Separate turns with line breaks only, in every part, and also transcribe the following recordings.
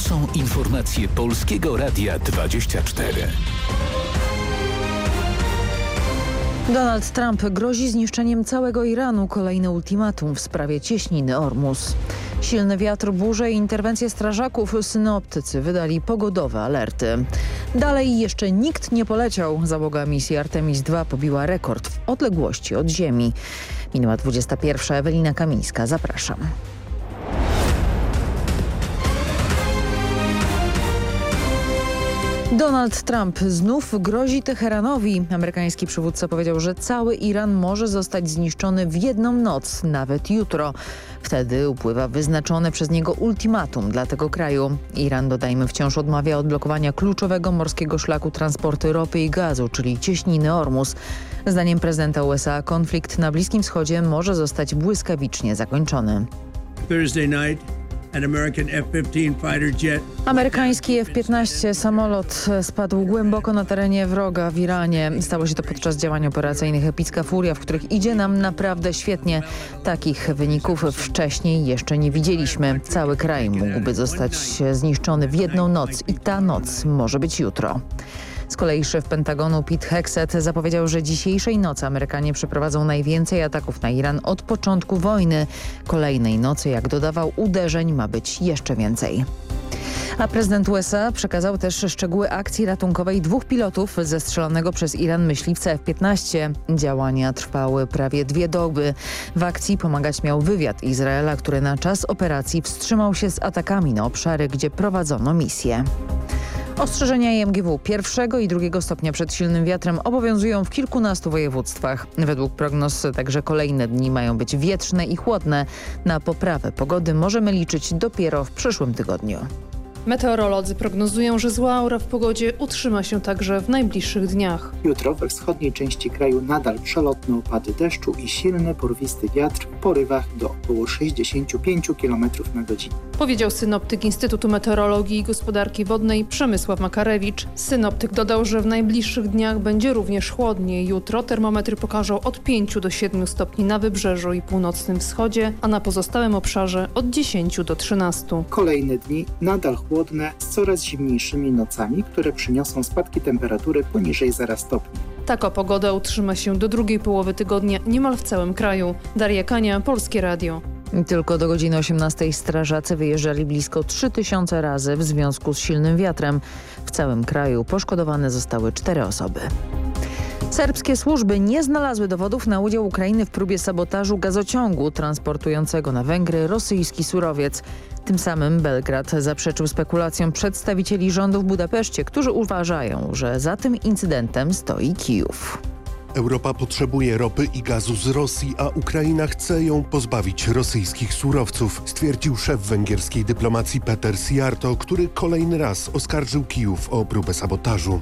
są informacje Polskiego Radia 24.
Donald Trump grozi zniszczeniem całego Iranu. Kolejny ultimatum w sprawie cieśniny Ormus. Silny wiatr, burze i interwencje strażaków synoptycy wydali pogodowe alerty. Dalej jeszcze nikt nie poleciał. Załoga misji Artemis II pobiła rekord w odległości od Ziemi. Minęła 21. Ewelina Kamińska. Zapraszam. Donald Trump znów grozi Teheranowi. Amerykański przywódca powiedział, że cały Iran może zostać zniszczony w jedną noc, nawet jutro. Wtedy upływa wyznaczone przez niego ultimatum dla tego kraju. Iran, dodajmy, wciąż odmawia odblokowania kluczowego morskiego szlaku transportu ropy i gazu, czyli cieśniny Ormus. Zdaniem prezydenta USA konflikt na Bliskim Wschodzie może zostać błyskawicznie zakończony.
Thursday night
Amerykański F-15 samolot spadł głęboko na terenie wroga w Iranie. Stało się to podczas działań operacyjnych Epicka Furia, w których idzie nam naprawdę świetnie. Takich wyników wcześniej jeszcze nie widzieliśmy. Cały kraj mógłby zostać zniszczony w jedną noc i ta noc może być jutro. Z kolei szef Pentagonu Pete Hexet zapowiedział, że dzisiejszej nocy Amerykanie przeprowadzą najwięcej ataków na Iran od początku wojny. Kolejnej nocy, jak dodawał, uderzeń ma być jeszcze więcej. A prezydent USA przekazał też szczegóły akcji ratunkowej dwóch pilotów zestrzelonego przez Iran myśliwca F-15. Działania trwały prawie dwie doby. W akcji pomagać miał wywiad Izraela, który na czas operacji wstrzymał się z atakami na obszary, gdzie prowadzono misję. Ostrzeżenia IMGW pierwszego i drugiego stopnia przed silnym wiatrem obowiązują w kilkunastu województwach. Według prognoz także kolejne dni mają być wietrzne i chłodne. Na poprawę pogody możemy liczyć dopiero w przyszłym tygodniu.
Meteorolodzy prognozują, że zła aura w pogodzie utrzyma się także w najbliższych dniach.
Jutro we wschodniej części kraju nadal przelotne opady deszczu i silny, porwisty wiatr w porywach do około 65 km na godzinę.
Powiedział synoptyk Instytutu Meteorologii i Gospodarki Wodnej Przemysław Makarewicz. Synoptyk dodał, że w najbliższych dniach będzie również chłodniej. Jutro termometry pokażą od 5 do 7 stopni na wybrzeżu i północnym wschodzie, a na pozostałym obszarze od 10 do 13.
Kolejne dni nadal chłodniej chłodne z coraz zimniejszymi nocami, które przyniosą spadki temperatury poniżej 0 stopni.
Taka pogoda utrzyma się do drugiej połowy tygodnia niemal w całym kraju. Daria Kania, Polskie Radio.
Tylko do godziny 18 strażacy wyjeżdżali blisko 3000 razy w związku z silnym wiatrem. W całym kraju poszkodowane zostały cztery osoby. Serbskie służby nie znalazły dowodów na udział Ukrainy w próbie sabotażu gazociągu transportującego na Węgry rosyjski surowiec. Tym samym Belgrad zaprzeczył spekulacjom przedstawicieli rządu w Budapeszcie, którzy uważają, że za tym incydentem stoi Kijów.
Europa potrzebuje ropy i gazu z Rosji, a Ukraina chce ją pozbawić rosyjskich surowców, stwierdził szef węgierskiej dyplomacji Peter Siarto, który kolejny raz oskarżył Kijów o próbę sabotażu.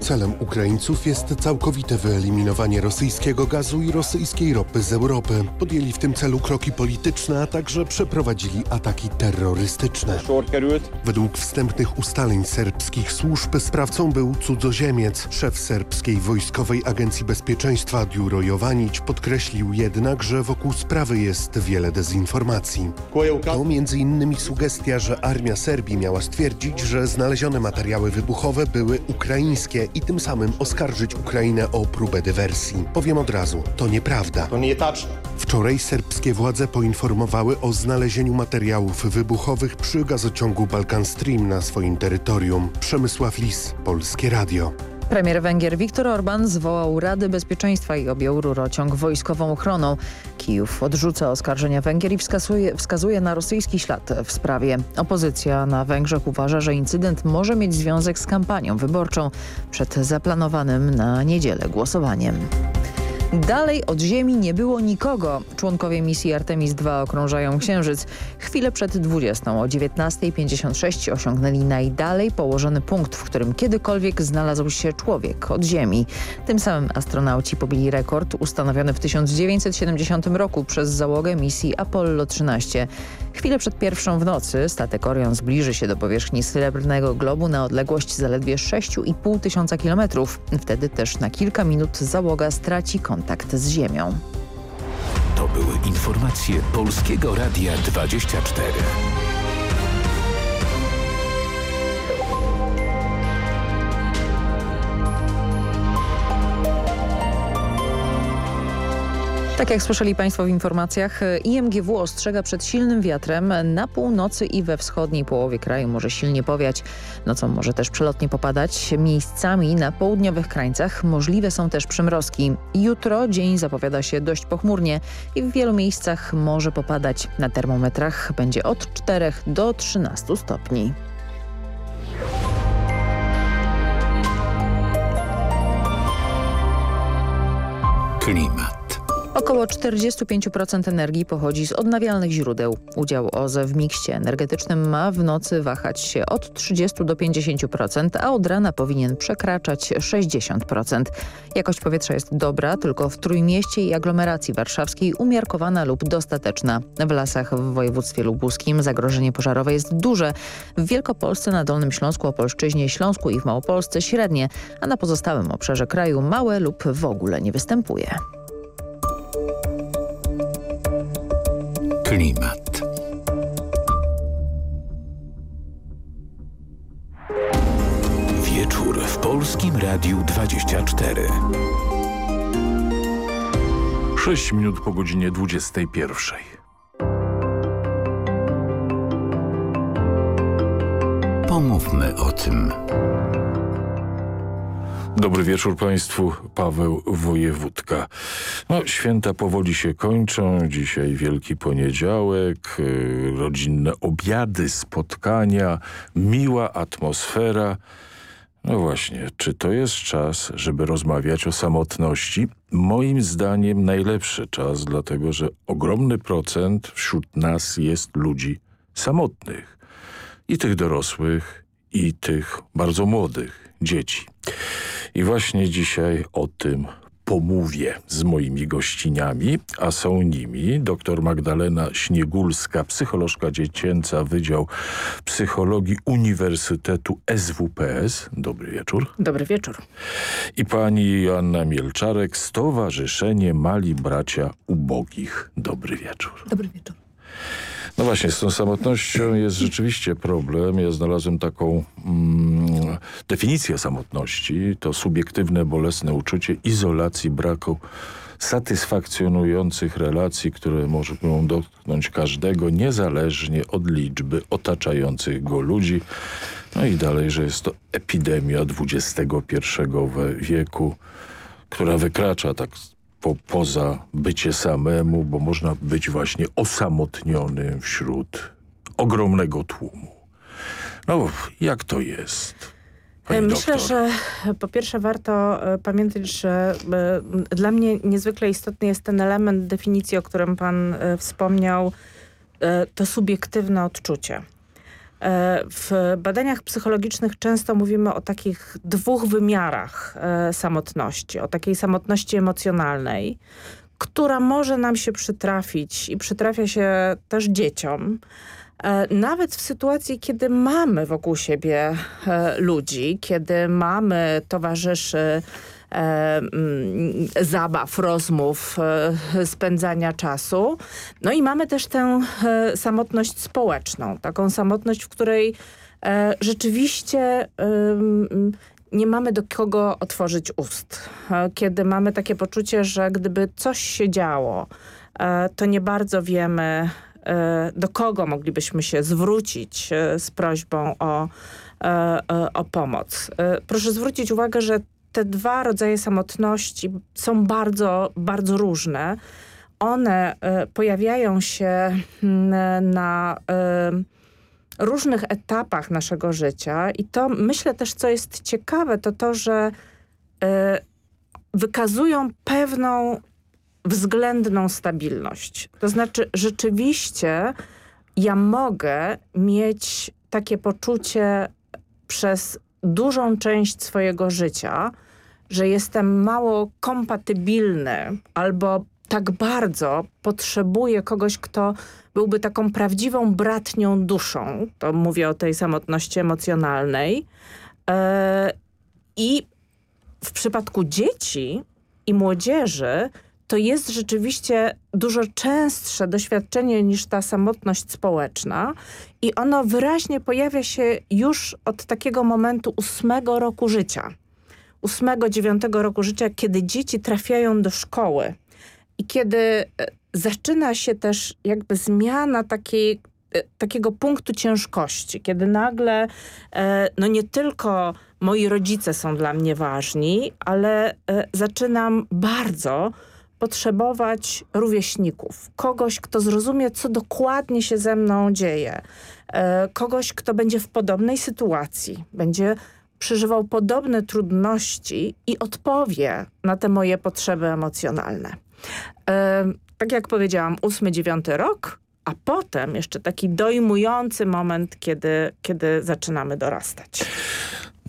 Celem Ukraińców jest całkowite wyeliminowanie rosyjskiego gazu i rosyjskiej ropy z Europy. Podjęli w tym celu kroki polityczne, a także przeprowadzili ataki terrorystyczne. Według wstępnych ustaleń serbskich służb sprawcą był cudzoziemiec. Szef serbskiej wojskowej agencji Bezpieczeństwa Diuro Jovanić podkreślił jednak, że wokół sprawy jest wiele dezinformacji. To między innymi sugestia, że armia Serbii miała stwierdzić, że znalezione materiały wybuchowe były ukraińskie i tym samym oskarżyć Ukrainę o próbę dywersji. Powiem od razu, to nieprawda. To nie Wczoraj serbskie władze poinformowały o znalezieniu materiałów wybuchowych przy gazociągu Balkan Stream na swoim terytorium. Przemysław Lis, Polskie Radio.
Premier Węgier Viktor Orban zwołał Rady Bezpieczeństwa i objął rurociąg wojskową ochroną. Kijów odrzuca oskarżenia Węgier i wskazuje, wskazuje na rosyjski ślad w sprawie. Opozycja na Węgrzech uważa, że incydent może mieć związek z kampanią wyborczą przed zaplanowanym na niedzielę głosowaniem. Dalej od Ziemi nie było nikogo. Członkowie misji Artemis II okrążają Księżyc. Chwilę przed 20 o 19.56 osiągnęli najdalej położony punkt, w którym kiedykolwiek znalazł się człowiek od Ziemi. Tym samym astronauci pobili rekord ustanowiony w 1970 roku przez załogę misji Apollo 13. Chwilę przed pierwszą w nocy statek Orion zbliży się do powierzchni Srebrnego Globu na odległość zaledwie 6,5 tysiąca kilometrów. Wtedy też na kilka minut załoga straci kontakt z Ziemią.
To były informacje Polskiego Radia 24.
Tak jak słyszeli Państwo w informacjach, IMGW ostrzega przed silnym wiatrem. Na północy i we wschodniej połowie kraju może silnie powiać. Nocą może też przelotnie popadać. Miejscami na południowych krańcach możliwe są też przymrozki. Jutro dzień zapowiada się dość pochmurnie i w wielu miejscach może popadać. Na termometrach będzie od 4 do 13 stopni.
Klimat.
Około 45% energii pochodzi z odnawialnych źródeł. Udział OZE w mikście energetycznym ma w nocy wahać się od 30 do 50%, a od rana powinien przekraczać 60%. Jakość powietrza jest dobra, tylko w Trójmieście i aglomeracji warszawskiej umiarkowana lub dostateczna. W lasach w województwie lubuskim zagrożenie pożarowe jest duże. W Wielkopolsce, na Dolnym Śląsku, Opolszczyźnie, Śląsku i w Małopolsce średnie, a na pozostałym obszarze kraju małe lub w ogóle nie występuje.
Klimat. Wieczór w Polskim Radiu 24.
6 minut po godzinie 21.
Pomówmy o tym.
Dobry wieczór Państwu, Paweł Wojewódka. No, święta powoli się kończą, dzisiaj Wielki Poniedziałek, yy, rodzinne obiady, spotkania, miła atmosfera. No właśnie, czy to jest czas, żeby rozmawiać o samotności? Moim zdaniem najlepszy czas, dlatego że ogromny procent wśród nas jest ludzi samotnych. I tych dorosłych, i tych bardzo młodych, dzieci. I właśnie dzisiaj o tym pomówię z moimi gościniami, a są nimi dr Magdalena Śniegulska, psycholożka dziecięca, Wydział Psychologii Uniwersytetu SWPS. Dobry wieczór.
Dobry wieczór.
I pani Joanna Mielczarek, Stowarzyszenie Mali Bracia Ubogich. Dobry wieczór.
Dobry wieczór.
No właśnie, z tą samotnością jest rzeczywiście problem. Ja znalazłem taką mm, definicję samotności. To subiektywne, bolesne uczucie izolacji, braku satysfakcjonujących relacji, które mogą dotknąć każdego, niezależnie od liczby otaczających go ludzi. No i dalej, że jest to epidemia XXI wieku, która wykracza tak po, poza bycie samemu, bo można być właśnie osamotnionym wśród ogromnego tłumu. No, jak to jest? Pani
Myślę,
doktor?
że po pierwsze warto e, pamiętać, że e, dla mnie niezwykle istotny jest ten element definicji, o którym pan e, wspomniał, e, to subiektywne odczucie. E, W badaniach psychologicznych często mówimy o takich dwóch wymiarach e, samotności. O takiej samotności emocjonalnej, która może nam się przytrafić i przytrafia się też dzieciom. E, Nawet w sytuacji, kiedy mamy wokół siebie ludzi, kiedy mamy towarzyszy zabaw, rozmów, e, spędzania czasu. No i mamy też tę e, samotność społeczną, taką samotność, w której e, rzeczywiście nie mamy do kogo otworzyć ust. Kiedy mamy takie poczucie, że gdyby coś się działo, to nie bardzo wiemy, do kogo moglibyśmy się zwrócić z prośbą o, o pomoc. Proszę zwrócić uwagę, że te dwa rodzaje samotności są bardzo, bardzo różne. One e, pojawiają się mm, na e, różnych etapach naszego życia i to myślę też, co jest ciekawe, to to, że e, wykazują pewną względną stabilność. To znaczy rzeczywiście ja mogę mieć takie poczucie przez dużą część swojego życia, że jestem mało kompatybilny albo tak bardzo potrzebuję kogoś, kto byłby taką prawdziwą bratnią duszą. To mówię o tej samotności emocjonalnej. E, I w przypadku dzieci i młodzieży to jest rzeczywiście dużo częstsze doświadczenie niż ta samotność społeczna i ono wyraźnie pojawia się już od takiego momentu ósmego roku życia. Ósmego, dziewiątego roku życia, kiedy dzieci trafiają do szkoły. I kiedy e, zaczyna się też jakby zmiana takiej, e, takiego punktu ciężkości, kiedy nagle e, no nie tylko moi rodzice są dla mnie ważni, ale zaczynam bardzo potrzebować rówieśników, kogoś, kto zrozumie, co dokładnie się ze mną dzieje, kogoś, kto będzie w podobnej sytuacji, będzie przeżywał podobne trudności i odpowie na te moje potrzeby emocjonalne. E, tak jak powiedziałam, ósmy, dziewiąty rok, a potem jeszcze taki dojmujący moment, kiedy, kiedy zaczynamy dorastać.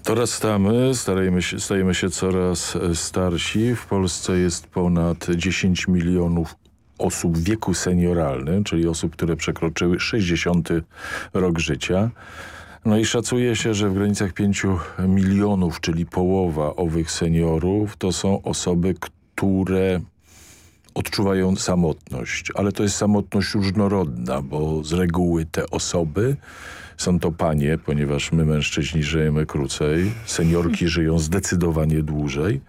Dorastamy, starajmy się, stajemy się coraz starsi. W Polsce jest ponad 10 milionów osób w wieku senioralnym, czyli osób, które przekroczyły 60 rok życia. No i szacuje się, że w granicach 5 milionów, czyli połowa owych seniorów, to są osoby, które odczuwają samotność, ale to jest samotność różnorodna, bo z reguły te osoby są to panie, ponieważ my mężczyźni żyjemy krócej, seniorki żyją zdecydowanie dłużej.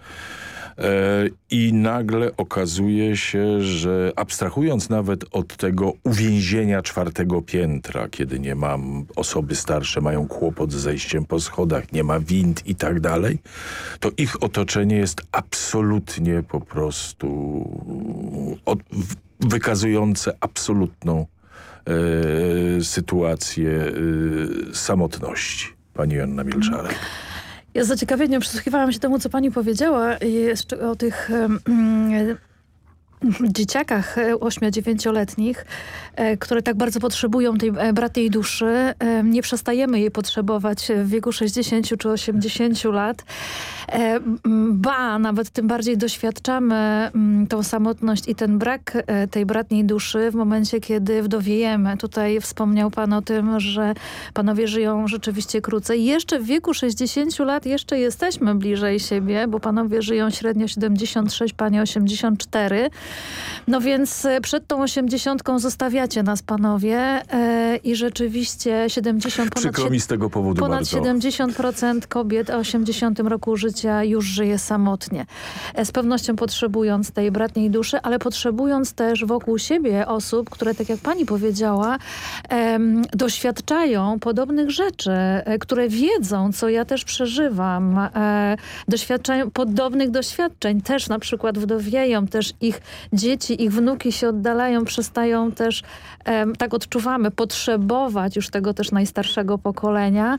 E, I nagle okazuje się, że abstrahując nawet od tego uwięzienia czwartego piętra, kiedy nie mam, osoby starsze mają kłopot z zejściem po schodach, nie ma wind i tak dalej, to ich otoczenie jest absolutnie po prostu od, wykazujące absolutną e, sytuację e, samotności. Pani Joanna Milczarek.
Ja z zaciekawieniem przysłuchiwałam się temu, co pani powiedziała o tych dzieciakach 8-9-letnich, e, które tak bardzo potrzebują tej e, bratej duszy, e, nie przestajemy jej potrzebować w wieku 60 czy 80 lat. Ba, nawet tym bardziej doświadczamy tą samotność i ten brak tej bratniej duszy w momencie, kiedy wdowiejemy. Tutaj wspomniał pan o tym, że panowie żyją rzeczywiście krócej. Jeszcze w wieku 60 lat jeszcze jesteśmy bliżej siebie, bo panowie żyją średnio 76, panie 84. No więc e, przed tą osiemdziesiątką zostawiacie nas panowie e, i rzeczywiście 70 ponad,
Przykro mi z tego powodu
ponad
bardzo.
70% kobiet o 80 roku życia już żyje samotnie. E, z pewnością potrzebując tej bratniej duszy, ale potrzebując też wokół siebie osób, które tak jak pani powiedziała, doświadczają podobnych rzeczy, które wiedzą, co ja też przeżywam, doświadczają podobnych doświadczeń, też na przykład wdowieją, też ich dzieci, ich wnuki się oddalają, przestają też, tak odczuwamy, potrzebować już tego też najstarszego pokolenia.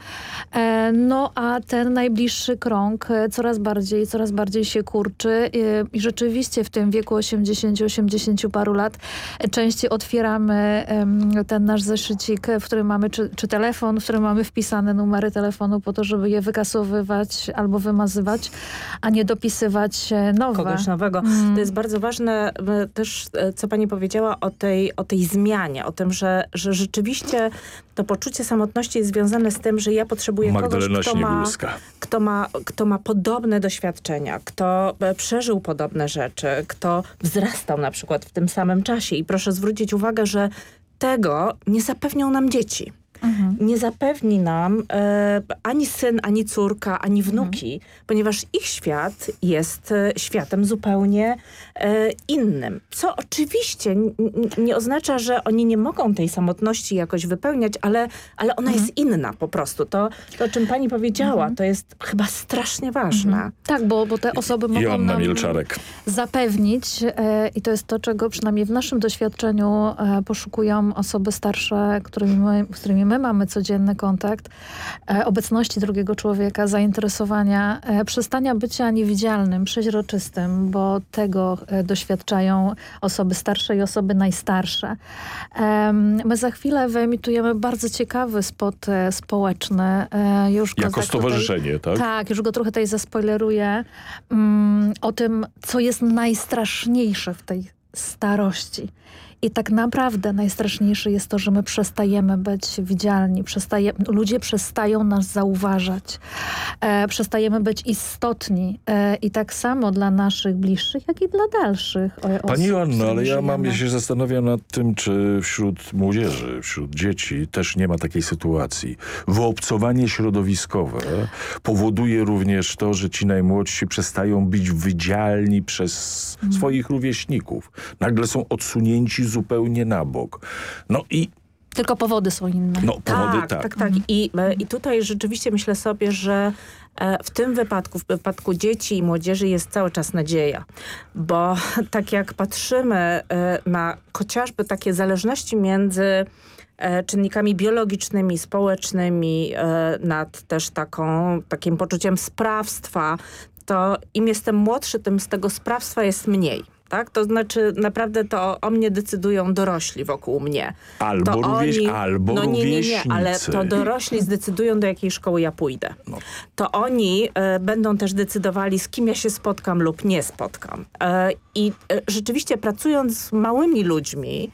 E, no a ten najbliższy krąg e, coraz bardziej, coraz bardziej się kurczy e, i rzeczywiście w tym wieku 80-80 paru lat częściej otwieramy ten nasz zeszycik, w którym mamy, czy, czy telefon, w którym mamy wpisane numery telefonu po to, żeby je wykasowywać albo wymazywać, a nie dopisywać nowe.
Kogoś nowego. Mm. To jest bardzo ważne też, e, co pani powiedziała o tej, o tej zmianie, o tym, że, że rzeczywiście to poczucie samotności jest związane z tym, że ja potrzebuję
Magdalena
kogoś, kto ma, kto, ma, kto ma podobne doświadczenia, kto e, przeżył podobne rzeczy, kto wzrastał na przykład w tym samym czasie. I proszę zwrócić uwagę, że tego nie zapewnią nam dzieci mhm. nie zapewni nam e, ani syn, ani córka, ani mhm. wnuki, mhm. ponieważ ich świat jest e, światem zupełnie e, innym. Co oczywiście nie oznacza, że oni nie mogą tej samotności jakoś wypełniać, ale, ale ona mhm. jest inna po prostu. To, to o czym pani powiedziała, mhm. to jest chyba strasznie ważne. Mhm.
Tak, bo, bo te osoby mogą Joanna nam Milczarek. zapewnić e, i to jest to, czego przynajmniej w naszym doświadczeniu e, poszukują osoby starsze, którymi my, z którymi my my mamy codzienny kontakt, e, obecności drugiego człowieka, zainteresowania, e, przestania bycia niewidzialnym, przeźroczystym, bo tego e, doświadczają osoby starsze i osoby najstarsze. My za chwilę wyemitujemy bardzo ciekawy spot społeczny.
Już jako tak stowarzyszenie,
tutaj,
tak?
Tak, już go trochę tutaj zaspoileruję. Um, o tym, co jest najstraszniejsze w tej starości. I tak naprawdę najstraszniejsze jest to, że my przestajemy być widzialni, przestaje, ludzie przestają nas zauważać, e, przestajemy być istotni e, i tak samo dla naszych bliższych, jak i dla dalszych
osób. Pani Joanna, ale ja mam, ja się zastanawiam nad tym, czy wśród młodzieży, wśród dzieci też nie ma takiej sytuacji. Wyobcowanie środowiskowe powoduje również to, że ci najmłodsi przestają być widzialni przez hmm. swoich rówieśników. nagle są odsunięci zupełnie na bok. No i
Tylko powody są inne.
no, powody
tak,
tak.
tak, tak. I, e, I tutaj rzeczywiście myślę sobie, że e, w tym wypadku, w wypadku dzieci i młodzieży jest cały czas nadzieja. Bo tak jak patrzymy e, na chociażby takie zależności między czynnikami biologicznymi, społecznymi, nad też taką, takim poczuciem sprawstwa, to im jestem młodszy, tym z tego sprawstwa jest mniej. Tak? To znaczy naprawdę to o mnie decydują dorośli wokół mnie.
Albo
to
rówieś- albo
no nie, nie, nie, ale to dorośli zdecydują do jakiej szkoły ja pójdę. To oni e, będą też decydowali z kim ja się spotkam lub nie spotkam. E, I e, rzeczywiście pracując z małymi ludźmi,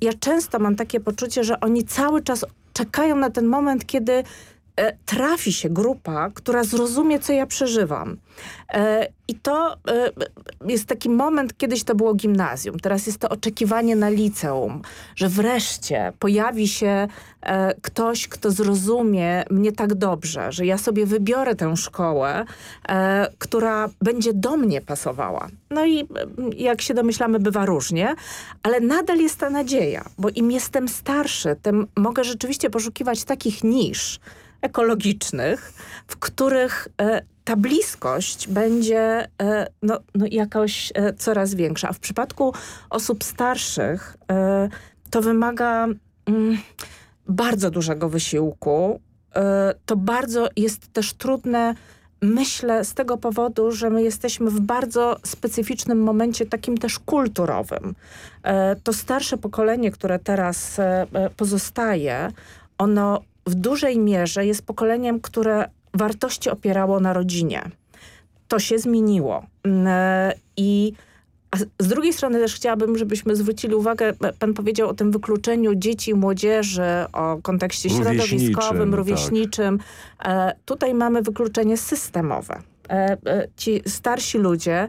ja często mam takie poczucie, że oni cały czas czekają na ten moment, kiedy trafi się grupa, która zrozumie, co ja przeżywam. E, I to e, jest taki moment, kiedyś to było gimnazjum, teraz jest to oczekiwanie na liceum, że wreszcie pojawi się e, ktoś, kto zrozumie mnie tak dobrze, że ja sobie wybiorę tę szkołę, e, która będzie do mnie pasowała. No i e, jak się domyślamy, bywa różnie, ale nadal jest ta nadzieja, bo im jestem starszy, tym mogę rzeczywiście poszukiwać takich nisz, ekologicznych, w których e, ta bliskość będzie e, no, no jakoś e, coraz większa. A w przypadku osób starszych to wymaga mm, bardzo dużego wysiłku. To bardzo jest też trudne, myślę, z tego powodu, że my jesteśmy w bardzo specyficznym momencie, takim też kulturowym. To starsze pokolenie, które teraz pozostaje, ono w dużej mierze jest pokoleniem, które wartości opierało na rodzinie. To się zmieniło. Mm, e, I z- drugiej strony też chciałabym, żebyśmy zwrócili uwagę, e, pan powiedział o tym wykluczeniu dzieci i młodzieży, o kontekście
Rówieśniczym,
środowiskowym,
tak.
rówieśniczym. E, tutaj mamy wykluczenie systemowe. Ci starsi ludzie,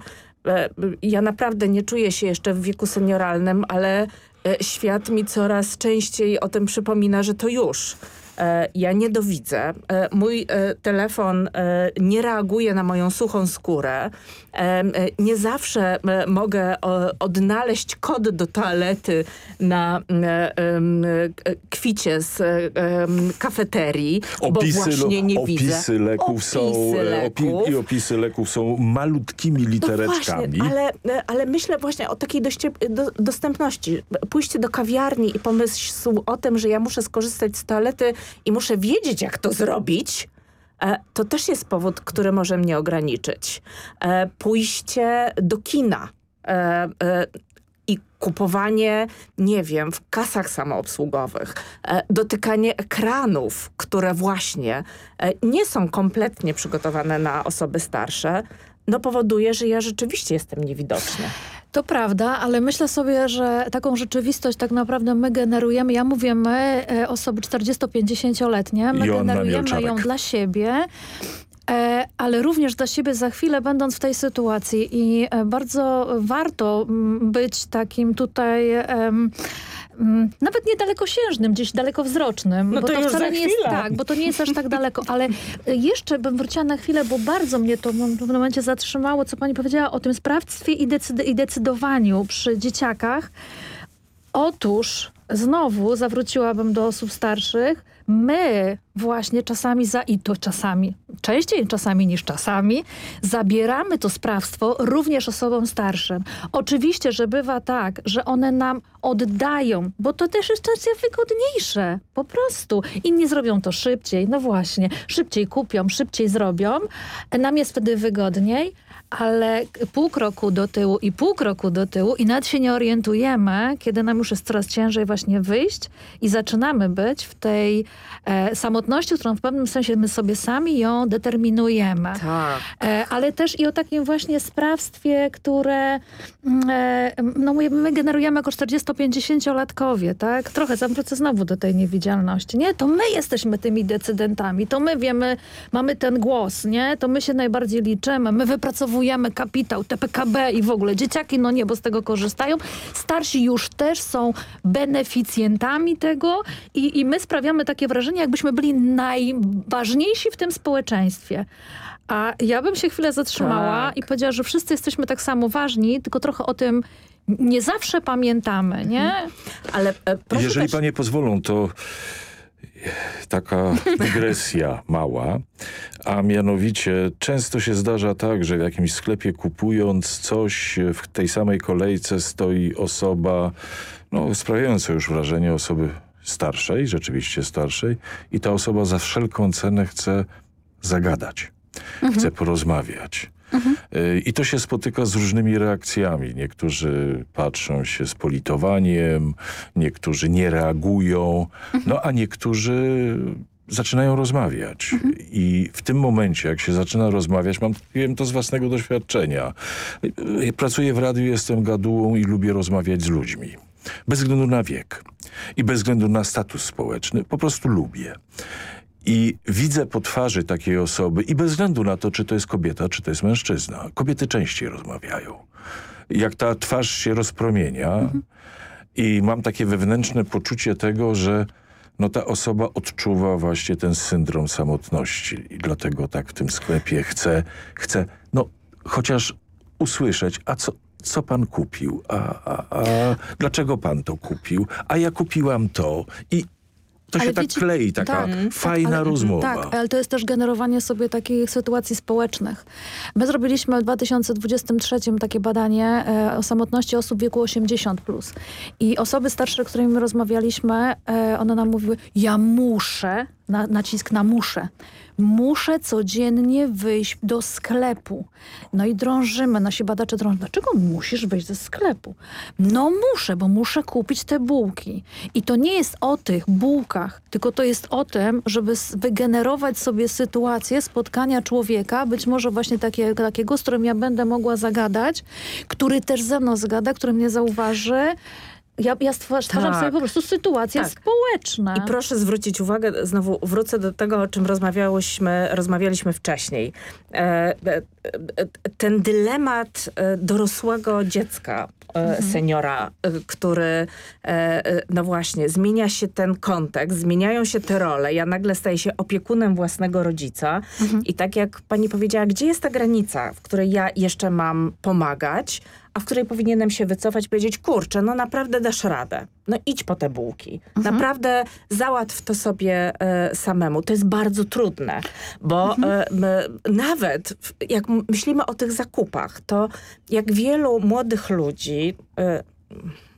ja naprawdę nie czuję się jeszcze w wieku senioralnym, ale świat mi coraz częściej o tym przypomina, że to już. E, Ja nie dowidzę. E, Mój e, telefon nie reaguje na moją suchą skórę. E, Nie zawsze e, mogę odnaleźć kod do toalety na e, kwicie z kafeterii, bo
Opisy,
właśnie nie
opisy
widzę.
leków są
Opisy
opi
leków.
i opisy leków są malutkimi
No
litereczkami.
właśnie, ale, ale myślę właśnie o takiej doście, do, dostępności. Pójście do kawiarni i pomysł o tym, że ja muszę skorzystać z toalety i muszę wiedzieć, jak to zrobić, to też jest powód, który może mnie ograniczyć. E, Pójście do kina. E, e, i kupowanie, nie wiem, w kasach samoobsługowych, e, dotykanie ekranów, które właśnie e, nie są kompletnie przygotowane na osoby starsze, no powoduje, że ja rzeczywiście jestem niewidoczny.
To prawda, ale myślę sobie, że taką rzeczywistość tak naprawdę my generujemy. Ja mówię my, e, osoby 40-50-letnie, my
Joanna
generujemy ją dla siebie. E, ale również dla siebie za chwilę będąc w tej sytuacji i e, bardzo warto być takim tutaj mm, nawet nie dalekosiężnym, gdzieś dalekowzrocznym.
No
bo
to
wcale nie jest tak, bo to nie jest aż tak daleko, ale e, jeszcze bym wróciła na chwilę, bo bardzo mnie to w pewnym momencie zatrzymało, co pani powiedziała o tym sprawstwie i, i decydowaniu przy dzieciakach. Otóż znowu zawróciłabym do osób starszych. My właśnie czasami za i to czasami, częściej czasami niż czasami, zabieramy to sprawstwo również osobom starszym. Oczywiście, że bywa tak, że one nam oddają, bo to też jest czasem wygodniejsze. Po prostu. Inni zrobią to szybciej, no właśnie. Szybciej kupią, szybciej zrobią. Nam jest wtedy wygodniej, ale pół kroku do tyłu i pół kroku do tyłu i nawet się nie orientujemy, kiedy nam już jest coraz ciężej właśnie wyjść i zaczynamy być w tej e, samotności, którą w pewnym sensie my sobie sami ją determinujemy.
Tak.
E, ale też i o takim właśnie sprawstwie, które mm, e, no my, my generujemy jako 40-50-latkowie, tak? Trochę zawrócę znowu do tej niewidzialności. Nie, to my jesteśmy tymi decydentami, to my wiemy, mamy ten głos, nie? To my się najbardziej liczymy, my wypracowujemy kapitał, TPKB i w ogóle dzieciaki, no nie, bo z tego korzystają. Starsi już też są beneficjentami tego i, i my sprawiamy takie wrażenie, jakbyśmy byli najważniejsi w tym społeczeństwie. A ja bym się chwilę zatrzymała
Tak.
i powiedziała, że wszyscy jesteśmy tak samo ważni, tylko trochę o tym nie zawsze pamiętamy, nie?
Ale e, proszę
Jeżeli
też...
panie pozwolą, to taka dygresja mała, a mianowicie często się zdarza tak, że w jakimś sklepie kupując coś w tej samej kolejce stoi osoba, no sprawiająca już wrażenie osoby starszej, rzeczywiście starszej i ta osoba za wszelką cenę chce zagadać, chce porozmawiać. Y, I to się spotyka z różnymi reakcjami. Niektórzy patrzą się z politowaniem, niektórzy nie reagują, no a niektórzy zaczynają rozmawiać. I w tym momencie, jak się zaczyna rozmawiać, mam, wiem to z własnego doświadczenia. Y, Pracuję w radiu, jestem gadułą i lubię rozmawiać z ludźmi. Bez względu na wiek i bez względu na status społeczny. Po prostu lubię. I widzę po twarzy takiej osoby i bez względu na to, czy to jest kobieta, czy to jest mężczyzna. Kobiety częściej rozmawiają. Jak ta twarz się rozpromienia i mam takie wewnętrzne poczucie tego, że no ta osoba odczuwa właśnie ten syndrom samotności i dlatego tak w tym sklepie chce, chce no chociaż usłyszeć, a co, co pan kupił, a, a, a dlaczego pan to kupił, a ja kupiłam to i to
Ale
się tak
wiecie-
klei, taka
tak,
fajna
ale,
rozmowa.
Tak, ale to jest też generowanie sobie takich sytuacji społecznych. My zrobiliśmy w 2023 takie badanie e, o samotności osób w wieku 80+. Plus. I osoby starsze, z którymi rozmawialiśmy, e, one nam mówiły, ja muszę, na, nacisk na muszę, muszę codziennie wyjść do sklepu. No i drążymy, nasi badacze drążą. Dlaczego musisz wyjść ze sklepu? No muszę, bo muszę kupić te bułki. I to nie jest o tych bułkach, tylko to jest o tym, żeby wygenerować sobie sytuację spotkania człowieka, być może właśnie takie, takiego, z którym ja będę mogła zagadać, który też ze mną zagada, który mnie zauważy. Ja, ja stwarzam
Tak.
sobie po prostu sytuacje
Tak.
społeczne.
I proszę zwrócić uwagę, znowu wrócę do tego, o czym rozmawiałyśmy, rozmawialiśmy wcześniej. E, e, e, ten dylemat e, dorosłego dziecka, e, seniora, który, no właśnie, zmienia się ten kontekst, zmieniają się te role. Ja nagle staję się opiekunem własnego rodzica i tak jak pani powiedziała, gdzie jest ta granica, w której ja jeszcze mam pomagać, a w której powinienem się wycofać powiedzieć, kurczę, no naprawdę dasz radę. No idź po te bułki. Naprawdę załatw to sobie e, samemu. To jest bardzo trudne, bo e, m, nawet w, jak myślimy o tych zakupach, to jak wielu młodych ludzi, e,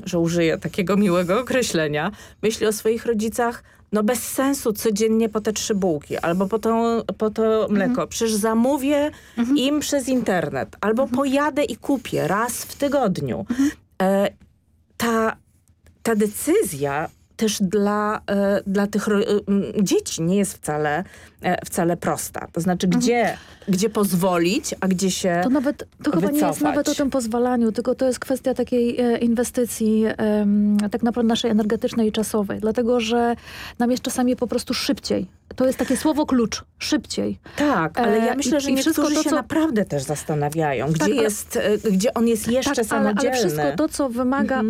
że użyję takiego miłego określenia, myśli o swoich rodzicach no bez sensu codziennie po te trzy bułki, albo po to, po to mleko. Przecież zamówię im przez internet, albo pojadę i kupię raz w tygodniu. E, ta, ta decyzja też dla, e, dla tych m, dzieci nie jest wcale, e, wcale prosta. To znaczy, gdzie, gdzie pozwolić, a gdzie się
To nawet, to chyba nie jest
wycofać.
nawet o tym pozwalaniu, tylko to jest kwestia takiej e, inwestycji tak naprawdę naszej energetycznej i czasowej, dlatego że nam jest czasami po prostu szybciej. To jest takie słowo klucz. Szybciej.
Tak, ale ja myślę, że
i wszystko to,
się
co-
naprawdę też zastanawiają, gdzie,
ale-
jest, e, gdzie on jest jeszcze
tak, ale,
samodzielny.
ale wszystko to, co wymaga...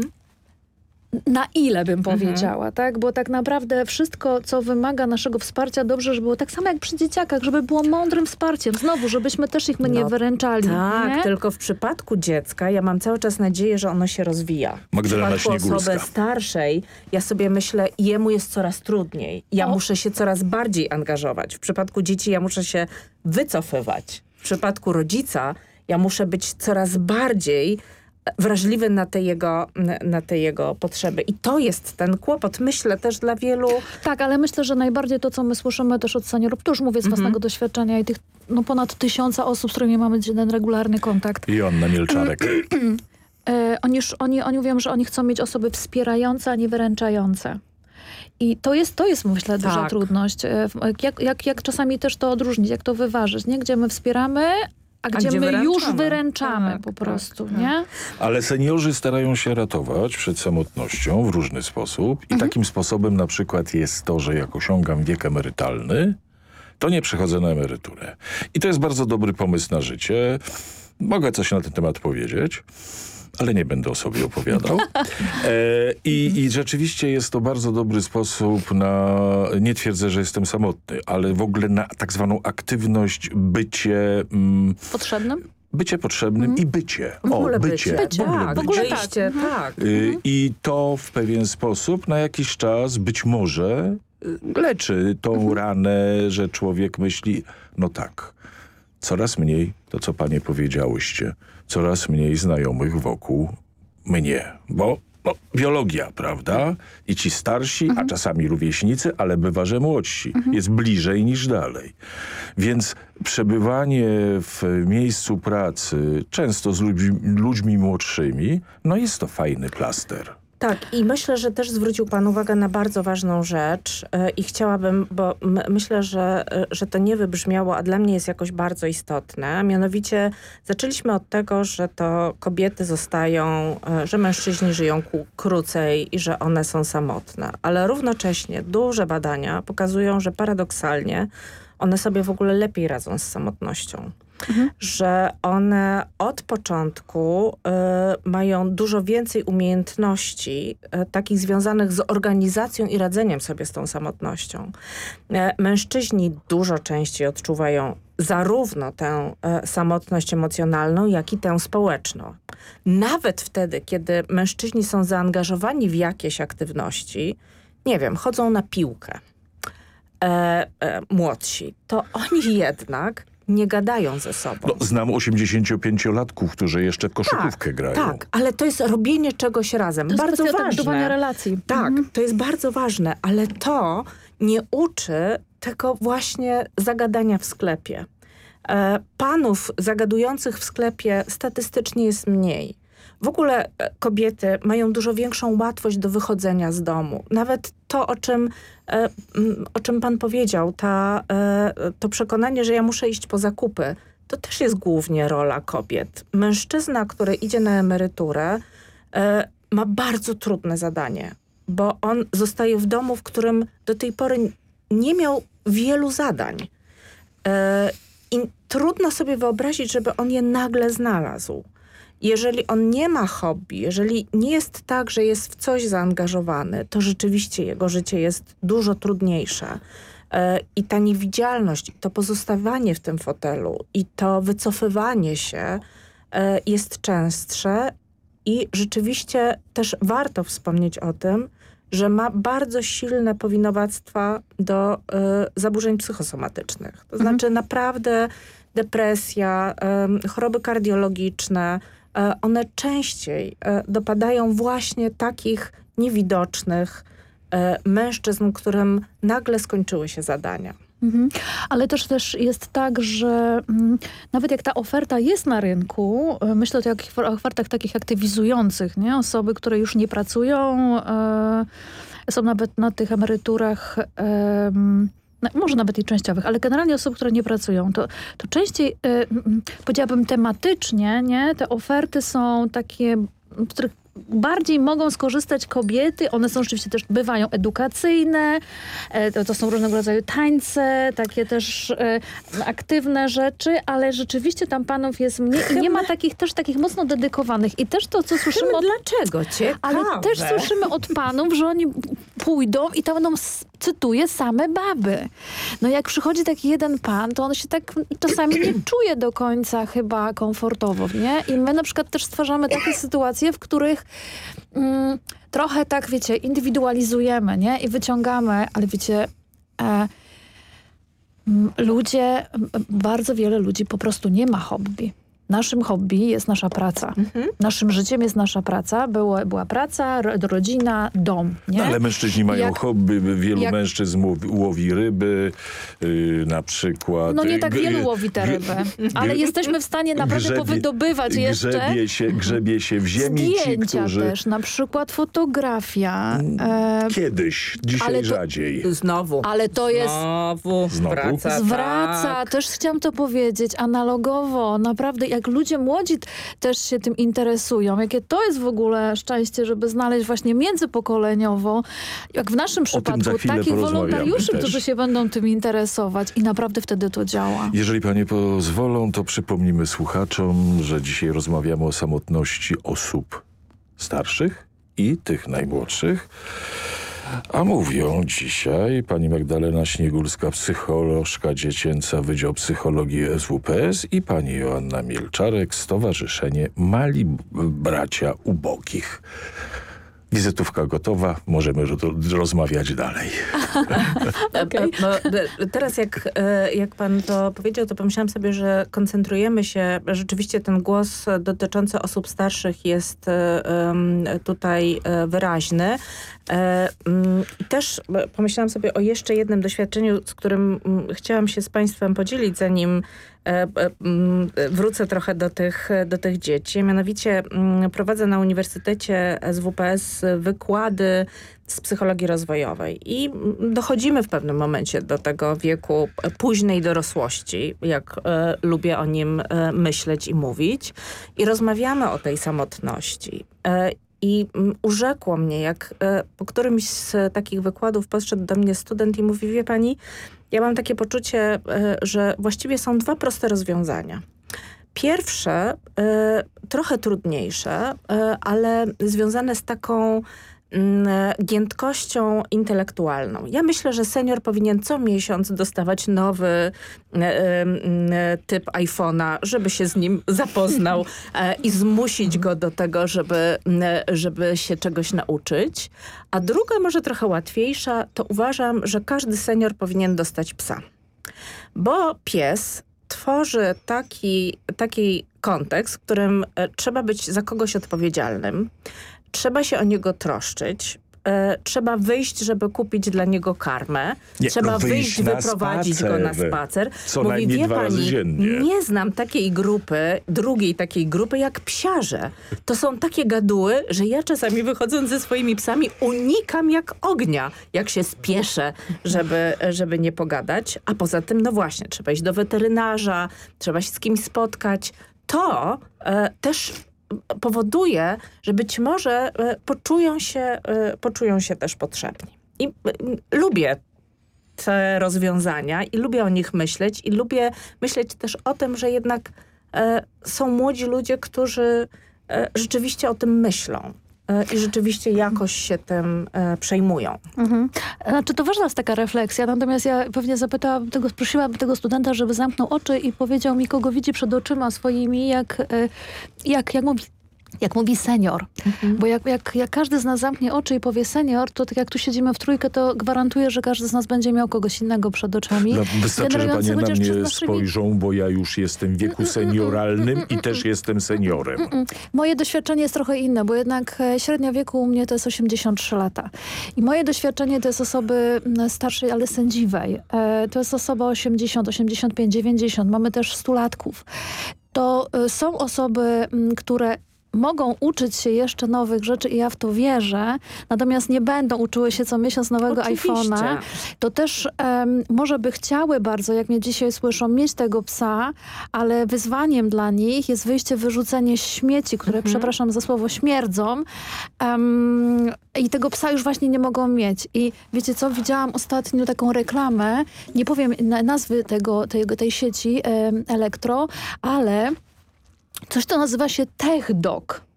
Na ile bym powiedziała, tak? Bo tak naprawdę wszystko, co wymaga naszego wsparcia, dobrze, żeby było tak samo jak przy dzieciakach, żeby było mądrym wsparciem. Znowu, żebyśmy też ich my nie
No
wyręczali.
Tak,
nie?
tylko w przypadku dziecka ja mam cały czas nadzieję, że ono się rozwija.
Magdalena
w przypadku osoby starszej, ja sobie myślę, jemu jest coraz trudniej. Ja
O.
muszę się coraz bardziej angażować. W przypadku dzieci ja muszę się wycofywać. W przypadku rodzica ja muszę być coraz bardziej wrażliwy na te jego, na te jego potrzeby. I to jest ten kłopot, myślę, też dla wielu...
Tak, ale myślę, że najbardziej to, co my słyszymy też od seniorów, to już mówię z
Mhm.
własnego doświadczenia i tych no, ponad tysiąca osób, z którymi mamy jeden regularny kontakt.
Joanna Mielczarek.
E, oni, oni, oni mówią, że oni chcą mieć osoby wspierające, a nie wyręczające. I to jest, to jest myślę, duża
Tak.
trudność. E, Jak, jak, jak czasami też to odróżnić, jak to wyważyć, nie? Gdzie my wspieramy, a gdzie,
gdzie
my już
wyręczamy.
wyręczamy
Tak,
po
tak,
prostu,
tak.
nie?
Ale seniorzy starają się ratować przed samotnością w różny sposób. I
Mhm.
takim sposobem na przykład jest to, że jak osiągam wiek emerytalny, to nie przechodzę na emeryturę. I to jest bardzo dobry pomysł na życie. Mogę coś na ten temat powiedzieć. Ale nie będę o sobie opowiadał. E, i, I rzeczywiście jest to bardzo dobry sposób na, nie twierdzę, że jestem samotny, ale w ogóle na tak zwaną aktywność, bycie... Mm,
Potrzebnym?
bycie potrzebnym i bycie.
W ogóle
o,
bycie.
Bycie.
W ogóle
Tak,
W ogóle
bycie.
wyjście, tak.
Y, I to w pewien sposób na jakiś czas być może y, leczy tą
Mhm.
ranę, że człowiek myśli, no tak, coraz mniej, to co panie powiedziałyście, coraz mniej znajomych wokół mnie, bo no, biologia, prawda? I ci starsi, a czasami rówieśnicy, ale bywa, że młodsi. Jest bliżej niż dalej. Więc przebywanie w miejscu pracy, często z ludźmi, ludźmi młodszymi, no jest to fajny plaster.
Tak, i myślę, że też zwrócił Pan uwagę na bardzo ważną rzecz e, i chciałabym, bo myślę, że, e, że to nie wybrzmiało, a dla mnie jest jakoś bardzo istotne. Mianowicie zaczęliśmy od tego, że to kobiety zostają, e, że mężczyźni żyją krócej i że one są samotne. Ale równocześnie duże badania pokazują, że paradoksalnie one sobie w ogóle lepiej radzą z samotnością że one od początku y, mają dużo więcej umiejętności y, takich związanych z organizacją i radzeniem sobie z tą samotnością. E, mężczyźni dużo częściej odczuwają zarówno tę e, samotność emocjonalną, jak i tę społeczną. Nawet wtedy, kiedy mężczyźni są zaangażowani w jakieś aktywności, nie wiem, chodzą na piłkę, e, e, młodsi, to oni jednak nie gadają ze sobą.
No, znam 85-latków, którzy jeszcze w koszykówkę grają.
Tak, ale to jest robienie czegoś razem.
To jest
bardzo
tak budowania
ważne.
relacji.
Tak,
Mhm.
to jest bardzo ważne, ale to nie uczy tego właśnie zagadania w sklepie. E, panów zagadujących w sklepie statystycznie jest mniej. W ogóle e, kobiety mają dużo większą łatwość do wychodzenia z domu. Nawet to, o czym, e, o czym pan powiedział, ta, e, to przekonanie, że ja muszę iść po zakupy, to też jest głównie rola kobiet. Mężczyzna, który idzie na emeryturę, ma bardzo trudne zadanie, bo on zostaje w domu, w którym do tej pory nie miał wielu zadań. I trudno sobie wyobrazić, żeby on je nagle znalazł. Jeżeli on nie ma hobby, jeżeli nie jest tak, że jest w coś zaangażowany, to rzeczywiście jego życie jest dużo trudniejsze. E, I ta niewidzialność, i to pozostawanie w tym fotelu, i to wycofywanie się e, jest częstsze i rzeczywiście też warto wspomnieć o tym, że ma bardzo silne powinowactwa do y, zaburzeń psychosomatycznych. To znaczy naprawdę depresja, em, choroby kardiologiczne, one częściej e, dopadają właśnie takich niewidocznych e, mężczyzn, którym nagle skończyły się zadania.
Mhm. Ale też też jest tak, że mm, nawet jak ta oferta jest na rynku, e, myślę o takich ofertach takich aktywizujących, nie? Osoby, które już nie pracują, e, są nawet na tych emeryturach, em, no, może nawet i częściowych, ale generalnie osoby, które nie pracują, to, to częściej, m, powiedziałabym tematycznie, nie? Te oferty są takie, w których bardziej mogą skorzystać kobiety. One są rzeczywiście też, bywają edukacyjne, e, to, to są różnego rodzaju tańce, takie też e, aktywne rzeczy, ale rzeczywiście tam panów jest mniej i nie ma takich też takich mocno dedykowanych. I też to, co słyszymy od
Dlaczego? Ciekawe.
ale też słyszymy od panów, że oni pójdą i tam będą, cytuję, same baby. No jak przychodzi taki jeden pan, to on się tak czasami nie czuje do końca chyba komfortowo, nie? I my na przykład też stwarzamy takie sytuacje, w których mm, trochę tak, wiecie, indywidualizujemy, nie? I wyciągamy, ale wiecie... E, m, Ludzie, bardzo wiele ludzi po prostu nie ma hobby. Naszym hobby jest nasza praca. Naszym życiem jest nasza praca. Było, była praca, ro, rodzina, dom. Nie?
No, ale mężczyźni mają
Jak-
hobby, wielu
jak-
mężczyzn łowi, ryby, yy, na przykład.
No nie tak
G-
wielu łowi te ryby, ale jesteśmy w stanie naprawdę powydobywać jeszcze
Grzebie się, grzebie się w ziemi ci,
zdjęcia
którzy
też, na przykład fotografia. E,
kiedyś, dzisiaj
Ale to-
rzadziej.
Znowu.
ale to jest...
Znowu.
Znowu?
Wraca,
Zwraca,
tak.
też chciałam to powiedzieć, analogowo, naprawdę jak ludzie młodzi też się tym interesują, jakie to jest w ogóle szczęście, żeby znaleźć właśnie międzypokoleniowo, jak w naszym przypadku, takich wolontariuszy,
też.
którzy się będą tym interesować i naprawdę wtedy to działa.
Jeżeli panie pozwolą, to przypomnimy słuchaczom, że dzisiaj rozmawiamy o samotności osób starszych i tych najmłodszych. A mówią dzisiaj pani Magdalena Śniegulska, psycholożka dziecięca Wydział Psychologii SWPS i pani Joanna Mielczarek, Stowarzyszenie Mali Bracia Ubogich. Wizytówka gotowa, możemy rozmawiać dalej.
okay. bo, teraz jak, e, jak pan to powiedział, to pomyślałam sobie, że koncentrujemy się, rzeczywiście ten głos dotyczący osób starszych jest e, tutaj e, wyraźny. Mm, I też pomyślałam sobie o jeszcze jednym doświadczeniu, z którym mm, chciałam się z państwem podzielić, zanim wrócę trochę do tych, do tych dzieci. Mianowicie prowadzę na Uniwersytecie SWPS wykłady z psychologii rozwojowej i dochodzimy w pewnym momencie do tego wieku późnej dorosłości, jak e, lubię o nim e, myśleć i mówić i rozmawiamy o tej samotności. E, i urzekło mnie, jak e, po którymś z takich wykładów podszedł do mnie student i mówi, wie pani, ja mam takie poczucie, e, że właściwie są dwa proste rozwiązania. Pierwsze, e, trochę trudniejsze, ale związane z taką giętkością intelektualną. Ja myślę, że senior powinien co miesiąc dostawać nowy e, e, typ iPhone'a, żeby się z nim zapoznał e, i zmusić go do tego, żeby, żeby się czegoś nauczyć. A druga, może trochę łatwiejsza, to uważam, że każdy senior powinien dostać psa. Bo pies tworzy taki, taki kontekst, w którym trzeba być za kogoś odpowiedzialnym, trzeba się o niego troszczyć, e, trzeba wyjść, żeby kupić dla niego karmę. Nie, trzeba no wyjść, wyjść wyprowadzić
spacer.
go na spacer.
Co Mówi, wie pani,
nie znam takiej grupy, drugiej takiej grupy jak psiarze. To są takie gaduły, że ja czasami wychodząc ze swoimi psami unikam jak ognia, jak się spieszę, żeby, żeby nie pogadać. A poza tym, no właśnie, trzeba iść do weterynarza, trzeba się z kimś spotkać. To e, też powoduje, że być może e, poczują się, e, poczują się też potrzebni. I lubię te rozwiązania i lubię o nich myśleć i lubię myśleć też o tym, że jednak e, są młodzi ludzie, którzy rzeczywiście o tym myślą. I rzeczywiście jakoś się tym przejmują. Mhm.
Znaczy to ważna jest taka refleksja, natomiast ja pewnie zapytałam, tego, prosiłam tego studenta, żeby zamknął oczy i powiedział mi, kogo widzi przed oczyma swoimi, jak, jak, jak mówi jak mówi senior. Mhm. Bo jak, jak, jak każdy z nas zamknie oczy i powie senior, to tak jak tu siedzimy w trójkę, to gwarantuję, że każdy z nas będzie miał kogoś innego przed oczami. No,
wystarczy, że panie na mnie spojrzą, bo ja już jestem w wieku senioralnym i też jestem seniorem.
Moje doświadczenie jest trochę inne, bo jednak e, średnia wieku u mnie to jest 83 lata. I moje doświadczenie to jest osoby starszej, ale sędziwej. E, to jest osoba 80, 85, 90. Mamy też stulatków to e, są osoby, które mogą uczyć się jeszcze nowych rzeczy i ja w to wierzę, natomiast nie będą uczyły się co miesiąc nowego iPhone'a, to też um, może by chciały bardzo, jak mnie dzisiaj słyszą, mieć tego psa, ale wyzwaniem dla nich jest wyjście, wyrzucenie śmieci, które, mhm. przepraszam za słowo, śmierdzą um, i tego psa już właśnie nie mogą mieć. I wiecie co, widziałam ostatnio taką reklamę, nie powiem nazwy tego, tego tej sieci um, Elektro, ale Coś to nazywa się Tech Dog.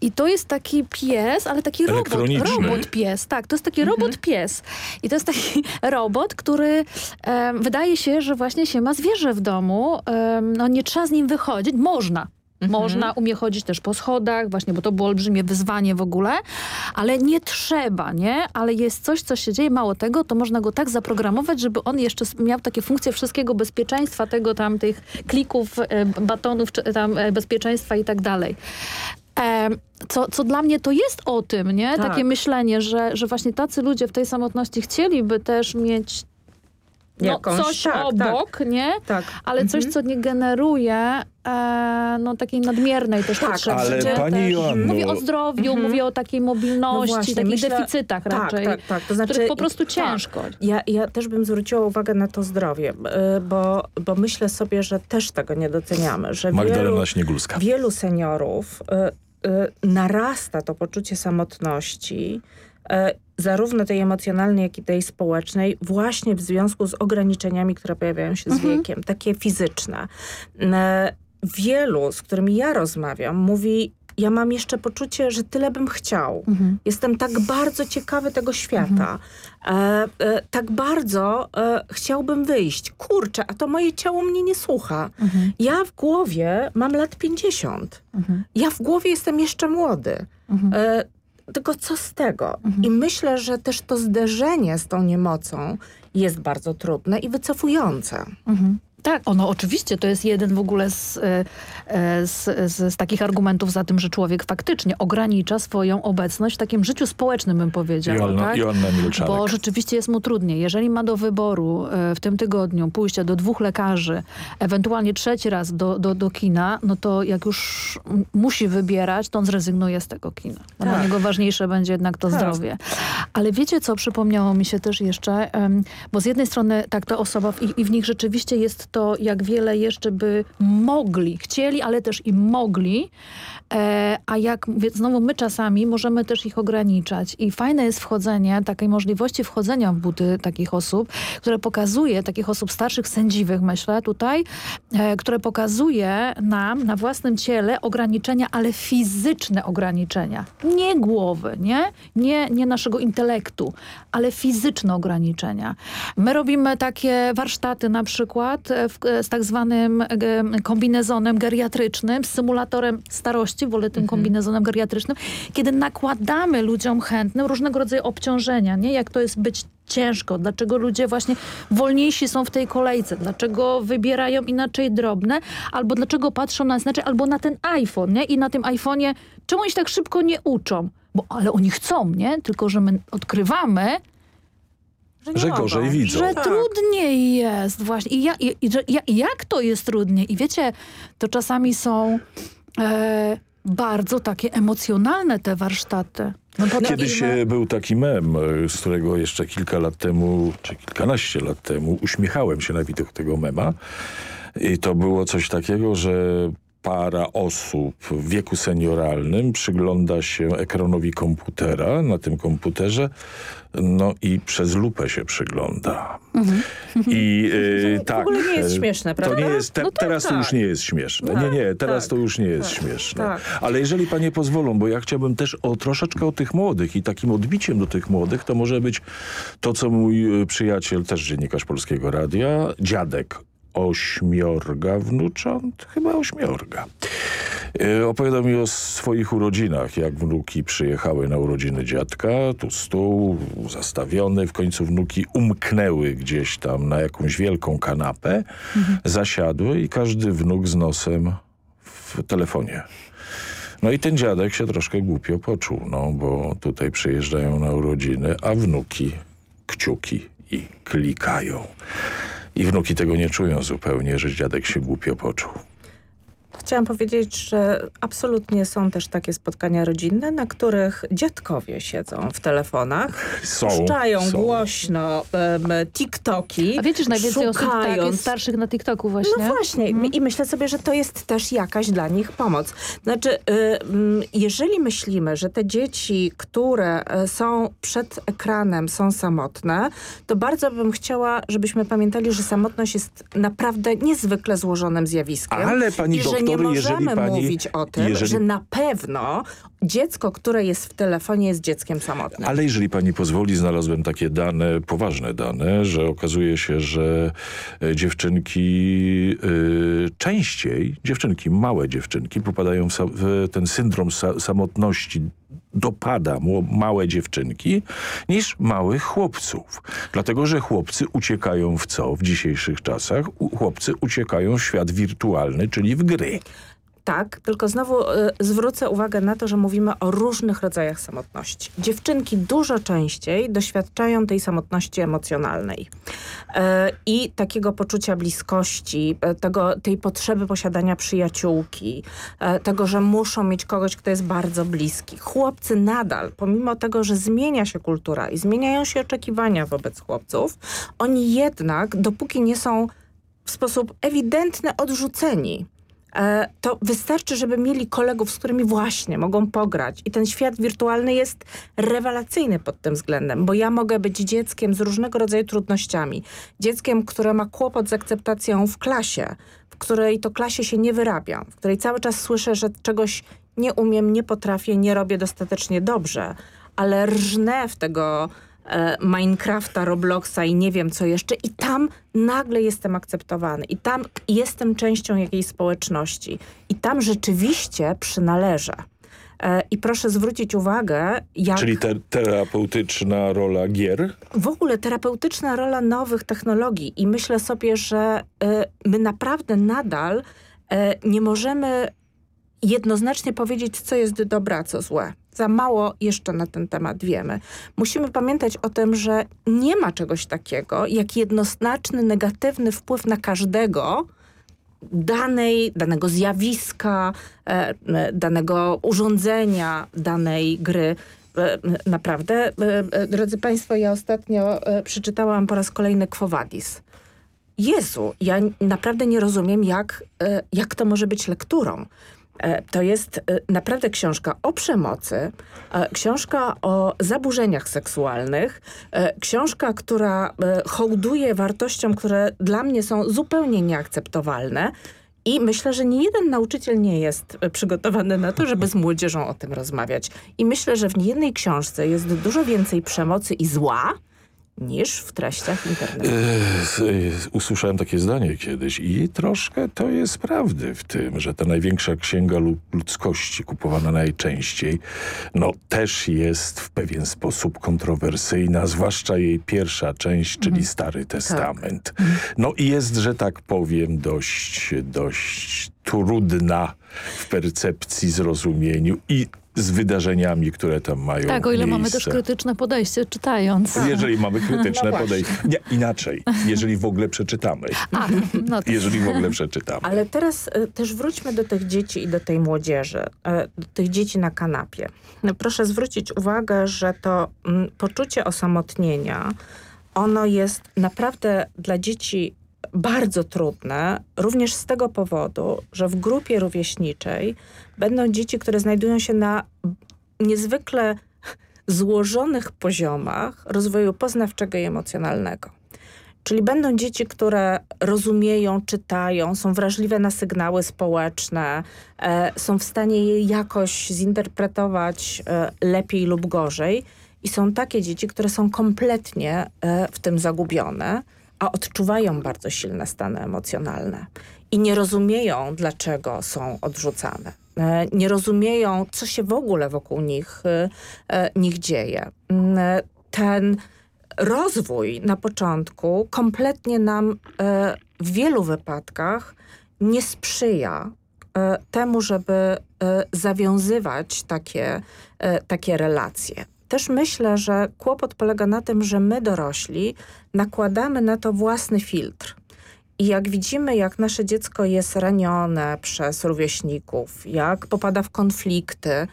I to jest taki pies, ale taki robot, robot pies. Tak, to jest taki mhm. robot pies. I to jest taki robot, który e, wydaje się, że właśnie się ma zwierzę w domu. E, no nie trzeba z nim wychodzić. Można. Mhm. Można, umie chodzić też po schodach, właśnie, bo to było olbrzymie wyzwanie w ogóle, ale nie trzeba, nie? Ale jest coś, co się dzieje, mało tego, to można go tak zaprogramować, żeby on jeszcze miał takie funkcje wszystkiego bezpieczeństwa, tego tam, tych klików, e, batonów, tam e, bezpieczeństwa i tak dalej. Co, co dla mnie to jest o tym, nie? Tak. Takie myślenie, że, że właśnie tacy ludzie w tej samotności chcieliby też mieć no, Jakąś, coś tak, obok, tak, nie? Tak. Ale coś, mhm. co nie generuje e, no, takiej nadmiernej też tak, potrzeby.
Ale pani Joanno...
Mówię o zdrowiu, mhm. mówię o takiej mobilności, no właśnie, takich myślę, deficytach tak, raczej, tak, tak. To znaczy, po prostu tak. ciężko.
Ja, ja też bym zwróciła uwagę na to zdrowie, e, bo, bo myślę sobie, że też tego nie doceniamy. Że
Magdalena wielu, Śniegulska.
Wielu seniorów y, y, narasta to poczucie samotności, zarówno tej emocjonalnej, jak i tej społecznej, właśnie w związku z ograniczeniami, które pojawiają się z mhm. wiekiem, takie fizyczne. E, wielu, z którymi ja rozmawiam, mówi ja mam jeszcze poczucie, że tyle bym chciał.
Mhm.
Jestem tak bardzo ciekawy tego świata. E, e, tak bardzo e, chciałbym wyjść. Kurczę, a to moje ciało mnie nie słucha.
Mhm.
Ja w głowie mam lat 50.
Mhm.
Ja w głowie jestem jeszcze młody.
Mhm.
Tylko co z tego? I myślę, że też to zderzenie z tą niemocą jest bardzo trudne i wycofujące.
Mhm. Tak, ono oczywiście to jest jeden w ogóle z, e, e, z, z, z takich argumentów za tym, że człowiek faktycznie ogranicza swoją obecność w takim życiu społecznym, bym powiedziała.
Joanna,
tak?
Joanna.
Bo rzeczywiście jest mu trudniej. Jeżeli ma do wyboru e, w tym tygodniu pójście do dwóch lekarzy, ewentualnie trzeci raz do, do, do kina, no to jak już musi wybierać, to on zrezygnuje z tego kina. Dla
Tak.
niego ważniejsze będzie jednak to
Tak.
zdrowie. Ale wiecie, co przypomniało mi się też jeszcze? Bo z jednej strony tak ta osoba w- i w nich rzeczywiście jest to, jak wiele jeszcze by mogli, chcieli, ale też i mogli, e, a jak mówię, znowu my czasami możemy też ich ograniczać. I fajne jest wchodzenie, takiej możliwości wchodzenia w buty takich osób, które pokazuje, takich osób starszych, sędziwych myślę tutaj, e, które pokazuje nam na własnym ciele ograniczenia, ale fizyczne ograniczenia. Nie głowy, nie? Nie, nie naszego intelektu, ale fizyczne ograniczenia. My robimy takie warsztaty na przykład e, w, z tak zwanym e, kombinezonem geriatrycznym, z symulatorem starości, wolę tym kombinezonem geriatrycznym, kiedy nakładamy ludziom chętnym różnego rodzaju obciążenia, nie? Jak to jest być ciężko, dlaczego ludzie właśnie wolniejsi są w tej kolejce, dlaczego wybierają inaczej drobne, albo dlaczego patrzą na znaczy, albo na ten iPhone, nie? I na tym iPhone'ie, czemu oni się tak szybko nie uczą? Bo, ale oni chcą, nie? Tylko, że my odkrywamy,
nie
Że
mogą.
gorzej widzą.
że
Tak.
trudniej jest właśnie. I, ja, i, i, że, ja, i jak to jest trudniej? I wiecie, to czasami są e, bardzo takie emocjonalne te warsztaty. No
Kiedyś e, był taki mem, e, z którego jeszcze kilka lat temu, czy kilkanaście lat temu uśmiechałem się na widok tego mema. I to było coś takiego, że para osób w wieku senioralnym przygląda się ekranowi komputera, na tym komputerze, no i przez lupę się przygląda. I e,
w
tak.
ogóle nie jest śmieszne,
To
prawda?
nie jest, te,
No tak,
teraz to
tak.
już nie jest śmieszne.
Tak,
nie, nie, teraz
tak,
to już nie jest
tak,
śmieszne.
tak.
Ale jeżeli panie pozwolą, bo ja chciałbym też o troszeczkę o tych młodych i takim odbiciem do tych młodych, to może być to, co mój y, przyjaciel, też dziennikarz Polskiego Radia, dziadek ośmiorga wnucząt, chyba ośmiorga. Y, Opowiadał mi o swoich urodzinach, jak wnuki przyjechały na urodziny dziadka, tu stół zastawiony, w końcu wnuki umknęły gdzieś tam na jakąś wielką kanapę, zasiadły i każdy wnuk z nosem w telefonie. No i ten dziadek się troszkę głupio poczuł, no bo tutaj przyjeżdżają na urodziny, a wnuki kciuki i klikają. I wnuki tego nie czują zupełnie, że dziadek się głupio poczuł.
Chciałam powiedzieć, że absolutnie są też takie spotkania rodzinne, na których dziadkowie siedzą w telefonach,
Są,
puszczają
są.
głośno em, TikToki,
A wiecie, że najwięcej osób tak,
szukając...
jest starszych na TikToku właśnie?
No właśnie i myślę sobie, że to jest też jakaś dla nich pomoc. Znaczy, jeżeli myślimy, że te dzieci, które e, są przed ekranem, są samotne, to bardzo bym chciała, żebyśmy pamiętali, że samotność jest naprawdę niezwykle złożonym zjawiskiem.
Ale pani
I nie możemy
pani-
mówić o tym,
jeżeli-
że na pewno dziecko, które jest w telefonie jest dzieckiem samotnym.
Ale jeżeli pani pozwoli, znalazłem takie dane, poważne dane, że okazuje się, że e, dziewczynki y, częściej, dziewczynki, małe dziewczynki popadają w, w ten syndrom sa samotności dopada małe dziewczynki niż małych chłopców. Dlatego, że chłopcy uciekają w co w dzisiejszych czasach? Chłopcy uciekają w świat wirtualny, czyli w gry.
Tak, tylko znowu y, zwrócę uwagę na to, że mówimy o różnych rodzajach samotności. Dziewczynki dużo częściej doświadczają tej samotności emocjonalnej y, i takiego poczucia bliskości, y, tego, tej potrzeby posiadania przyjaciółki, tego, że muszą mieć kogoś, kto jest bardzo bliski. Chłopcy nadal, pomimo tego, że zmienia się kultura i zmieniają się oczekiwania wobec chłopców, oni jednak, dopóki nie są w sposób ewidentny odrzuceni, to wystarczy, żeby mieli kolegów, z którymi właśnie mogą pograć. I ten świat wirtualny jest rewelacyjny pod tym względem, bo ja mogę być dzieckiem z różnego rodzaju trudnościami. Dzieckiem, które ma kłopot z akceptacją w klasie, w której to klasie się nie wyrabia, w której cały czas słyszę, że czegoś nie umiem, nie potrafię, nie robię dostatecznie dobrze, ale rżnę w tego e, Minecrafta, Robloxa i nie wiem co jeszcze i tam nagle jestem akceptowany i tam jestem częścią jakiejś społeczności i tam rzeczywiście przynależę. E, I proszę zwrócić uwagę, jak...
Czyli te, terapeutyczna rola gier?
W ogóle terapeutyczna rola nowych technologii i myślę sobie, że e, my naprawdę nadal e, nie możemy jednoznacznie powiedzieć, co jest dobre, a co złe. Za mało jeszcze na ten temat wiemy. Musimy pamiętać o tym, że nie ma czegoś takiego jak jednoznaczny negatywny wpływ na każdego, danej, danego zjawiska, e, e, danego urządzenia, danej gry. E, naprawdę, drodzy Państwo, ja ostatnio przeczytałam po raz kolejny Quo Vadis. Jezu, ja naprawdę nie rozumiem, jak, jak to może być lekturą. E, to jest e, naprawdę książka o przemocy, e, książka o zaburzeniach seksualnych, książka, która hołduje wartościom, które dla mnie są zupełnie nieakceptowalne. I myślę, że nie jeden nauczyciel nie jest przygotowany na to, żeby z młodzieżą o tym rozmawiać. I myślę, że w niejednej książce jest dużo więcej przemocy i zła, niż w treściach internetowych.
Usłyszałem takie zdanie kiedyś i troszkę to jest prawdy w tym, że ta największa księga ludzkości kupowana najczęściej, no też jest w pewien sposób kontrowersyjna, zwłaszcza jej pierwsza część, czyli mhm. Stary Testament. Tak. No i jest, że tak powiem, dość, dość trudna w percepcji, zrozumieniu i z wydarzeniami, które tam mają
Tak, o ile
miejsce.
mamy też krytyczne podejście czytając.
Jeżeli mamy krytyczne no podejście. Nie, inaczej. Jeżeli w ogóle przeczytamy. A, no to... Jeżeli w ogóle przeczytamy.
Ale teraz y, też wróćmy do tych dzieci i do tej młodzieży. Y, do tych dzieci na kanapie. No, proszę zwrócić uwagę, że to mm, poczucie osamotnienia ono jest naprawdę dla dzieci bardzo trudne, również z tego powodu, że w grupie rówieśniczej będą dzieci, które znajdują się na niezwykle złożonych poziomach rozwoju poznawczego i emocjonalnego. Czyli będą dzieci, które rozumieją, czytają, są wrażliwe na sygnały społeczne, e, są w stanie je jakoś zinterpretować e, lepiej lub gorzej. I są takie dzieci, które są kompletnie e, w tym zagubione a odczuwają bardzo silne stany emocjonalne i nie rozumieją, dlaczego są odrzucane. E, nie rozumieją, co się w ogóle wokół nich, e, e, nich dzieje. Mm, ten rozwój na początku kompletnie nam w wielu wypadkach nie sprzyja temu, żeby zawiązywać takie, takie relacje też myślę, że kłopot polega na tym, że my dorośli nakładamy na to własny filtr. I jak widzimy, jak nasze dziecko jest ranione przez rówieśników, jak popada w konflikty,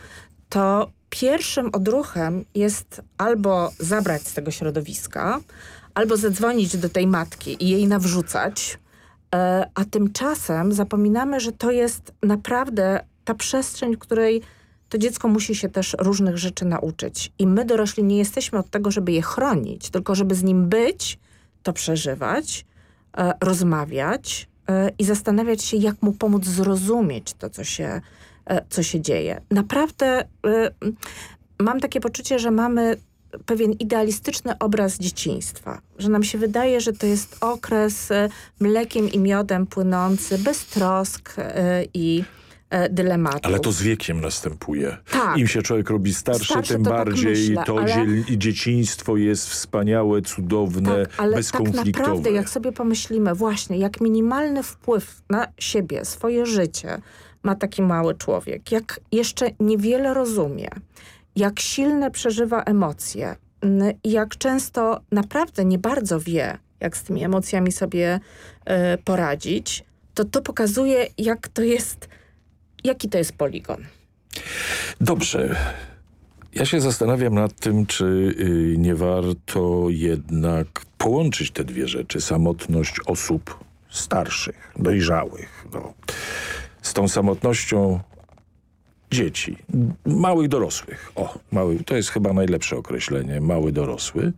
to pierwszym odruchem jest albo zabrać z tego środowiska, albo zadzwonić do tej matki i jej nawrzucać, e, a tymczasem zapominamy, że to jest naprawdę ta przestrzeń, w której to dziecko musi się też różnych rzeczy nauczyć. I my dorośli nie jesteśmy od tego, żeby je chronić, tylko żeby z nim być, to przeżywać, rozmawiać e, i zastanawiać się, jak mu pomóc zrozumieć to, co się, e, co się dzieje. Naprawdę e, mam takie poczucie, że mamy pewien idealistyczny obraz dzieciństwa. Że nam się wydaje, że to jest okres e, mlekiem i miodem płynący, bez trosk e, i e, dylematu.
Ale to z wiekiem następuje.
Tak.
Im się człowiek robi starszy, starszy tym to tak bardziej tak myślę, to ale... dzieciństwo jest wspaniałe, cudowne, tak, ale bezkonfliktowe. Tak
naprawdę, jak sobie pomyślimy właśnie, jak minimalny wpływ na siebie, swoje życie ma taki mały człowiek, jak jeszcze niewiele rozumie, jak silne przeżywa emocje i jak często naprawdę nie bardzo wie, jak z tymi emocjami sobie y, poradzić, to to pokazuje, jak to jest Jaki to jest poligon?
Dobrze. Ja się zastanawiam nad tym, czy y, nie warto jednak połączyć te dwie rzeczy. Samotność osób starszych, dojrzałych. No, z tą samotnością dzieci, małych dorosłych. O, mały, to jest chyba najlepsze określenie, mały dorosły.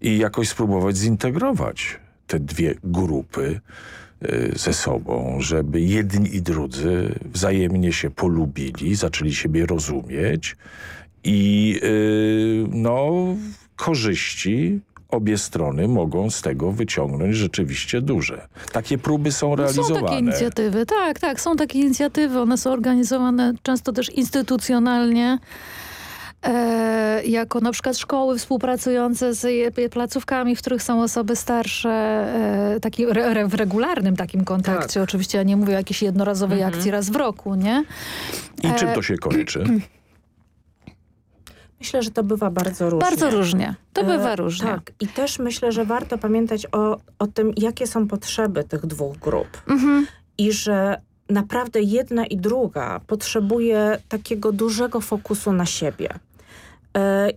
I jakoś spróbować zintegrować te dwie grupy ze sobą, żeby jedni i drudzy wzajemnie się polubili, zaczęli siebie rozumieć i y, no, korzyści obie strony mogą z tego wyciągnąć rzeczywiście duże. Takie próby są
No
realizowane.
Są takie inicjatywy, tak, tak, są takie inicjatywy. One są organizowane często też instytucjonalnie. E, jako na przykład szkoły współpracujące z placówkami, w których są osoby starsze, e, taki re, re, w regularnym takim kontakcie. Oczywiście ja nie mówię o jakiejś jednorazowej akcji raz w roku, nie?
I czym
E,
to się kończy?
Myślę, że to bywa bardzo różnie.
Bardzo różnie. To
E,
bywa różnie.
Tak. I też myślę, że warto pamiętać o, o tym, jakie są potrzeby tych dwóch grup.
Mhm.
I że naprawdę jedna i druga potrzebuje takiego dużego fokusu na siebie. E,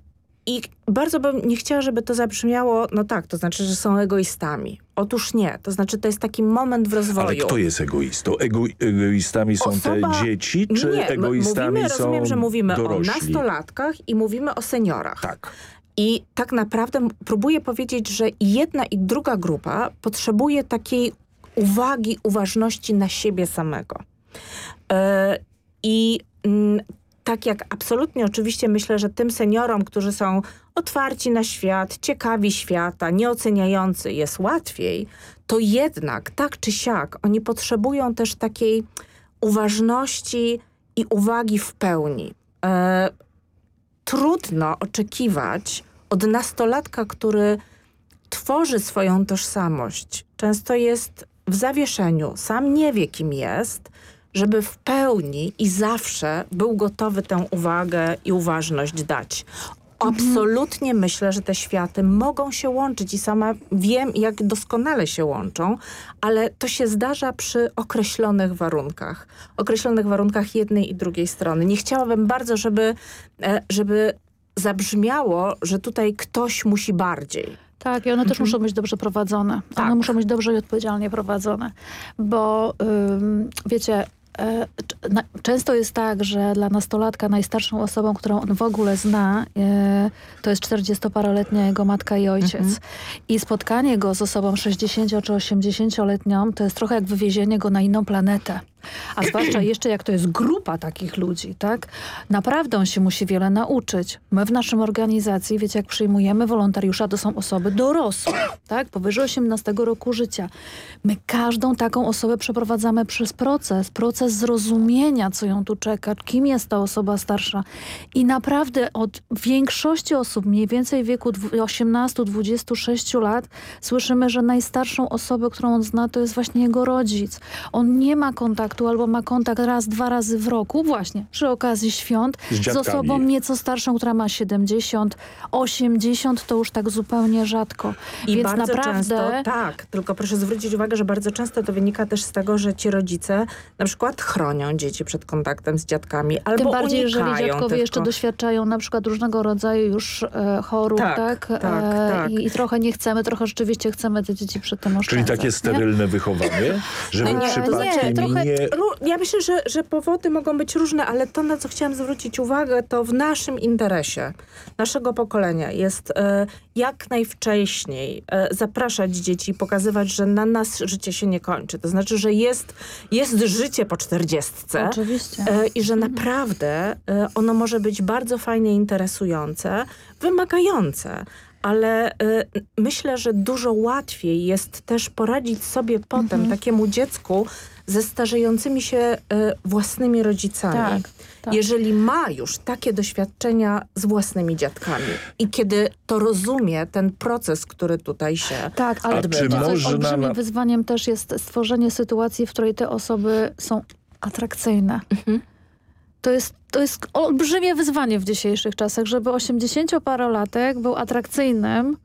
I bardzo bym nie chciała, żeby to zabrzmiało, no tak, to znaczy, że są egoistami. Otóż nie. To znaczy, to jest taki moment w rozwoju.
Ale kto jest egoistą? Ego, egoistami są
Osoba-
te dzieci, czy
nie,
egoistami
mówimy,
są
rozumiem, że mówimy
dorośli?
o nastolatkach i mówimy o seniorach.
Tak.
I tak naprawdę próbuję powiedzieć, że jedna i druga grupa potrzebuje takiej uwagi, uważności na siebie samego. E, I mm, tak jak absolutnie oczywiście myślę, że tym seniorom, którzy są otwarci na świat, ciekawi świata, nieoceniający jest łatwiej, to jednak tak czy siak oni potrzebują też takiej uważności i uwagi w pełni. E, trudno oczekiwać od nastolatka, który tworzy swoją tożsamość, często jest w zawieszeniu, sam nie wie kim jest, żeby w pełni i zawsze był gotowy tę uwagę i uważność dać. Absolutnie myślę, że te światy mogą się łączyć i sama wiem, jak doskonale się łączą, ale to się zdarza przy określonych warunkach. Określonych warunkach jednej i drugiej strony. Nie chciałabym bardzo, żeby, e, żeby zabrzmiało, że tutaj ktoś musi bardziej.
Tak, i one też muszą być dobrze prowadzone.
Tak.
One muszą być dobrze i odpowiedzialnie prowadzone. Bo ym, wiecie, często jest tak, że dla nastolatka najstarszą osobą, którą on w ogóle zna, e, to jest 40-paroletnia jego matka i ojciec. I spotkanie go z osobą 60 czy 80-letnią to jest trochę jak wywiezienie go na inną planetę. A zwłaszcza jeszcze jak to jest grupa takich ludzi, tak? Naprawdę on się musi wiele nauczyć. My w naszym organizacji, wiecie, jak przyjmujemy wolontariusza, to są osoby dorosłe, tak? Powyżej 18 roku życia. My każdą taką osobę przeprowadzamy przez proces, proces zrozumienia, co ją tu czeka, kim jest ta osoba starsza. I naprawdę od większości osób, mniej więcej w wieku 18-26 lat, słyszymy, że najstarszą osobę, którą on zna, to jest właśnie jego rodzic. On nie ma kontaktu albo ma kontakt raz, dwa razy w roku, właśnie przy okazji świąt,
Z
z,
dziadkami.
osobą nieco starszą, która ma 70, 80, to już tak zupełnie rzadko.
I
Więc
bardzo
naprawdę...
często, tak, tylko proszę zwrócić uwagę, że bardzo często to wynika też z tego, że ci rodzice na przykład chronią dzieci przed kontaktem z dziadkami albo
Tym bardziej, jeżeli dziadkowie
tych
jeszcze doświadczają na przykład różnego rodzaju już e, chorób,
Tak,
tak?
tak,
E,
tak.
I, I trochę nie chcemy, trochę rzeczywiście chcemy te dzieci przed tym
Czyli
oszczędzać.
takie
nie?
sterylne wychowanie, żeby
Nie,
przypadkiem
nie, trochę-
nie...
Ja myślę, że, że powody mogą być różne, ale to, na co chciałam zwrócić uwagę, to w naszym interesie, naszego pokolenia jest e, jak najwcześniej e, zapraszać dzieci, pokazywać, że na nas życie się nie kończy. To znaczy, że jest, jest życie po czterdziestce.
Oczywiście.
E, I że naprawdę ono może być bardzo fajnie interesujące, wymagające. Ale e, myślę, że dużo łatwiej jest też poradzić sobie potem takiemu dziecku ze starzejącymi się e, własnymi rodzicami.
Tak, tak.
Jeżeli ma już takie doświadczenia z własnymi dziadkami i kiedy to rozumie ten proces, który tutaj się
Tak, ale to
czy
coś
można
olbrzymim wyzwaniem też jest stworzenie sytuacji, w której te osoby są atrakcyjne.
Mhm.
To jest, to jest olbrzymie wyzwanie w dzisiejszych czasach, żeby 80-parolatek był atrakcyjnym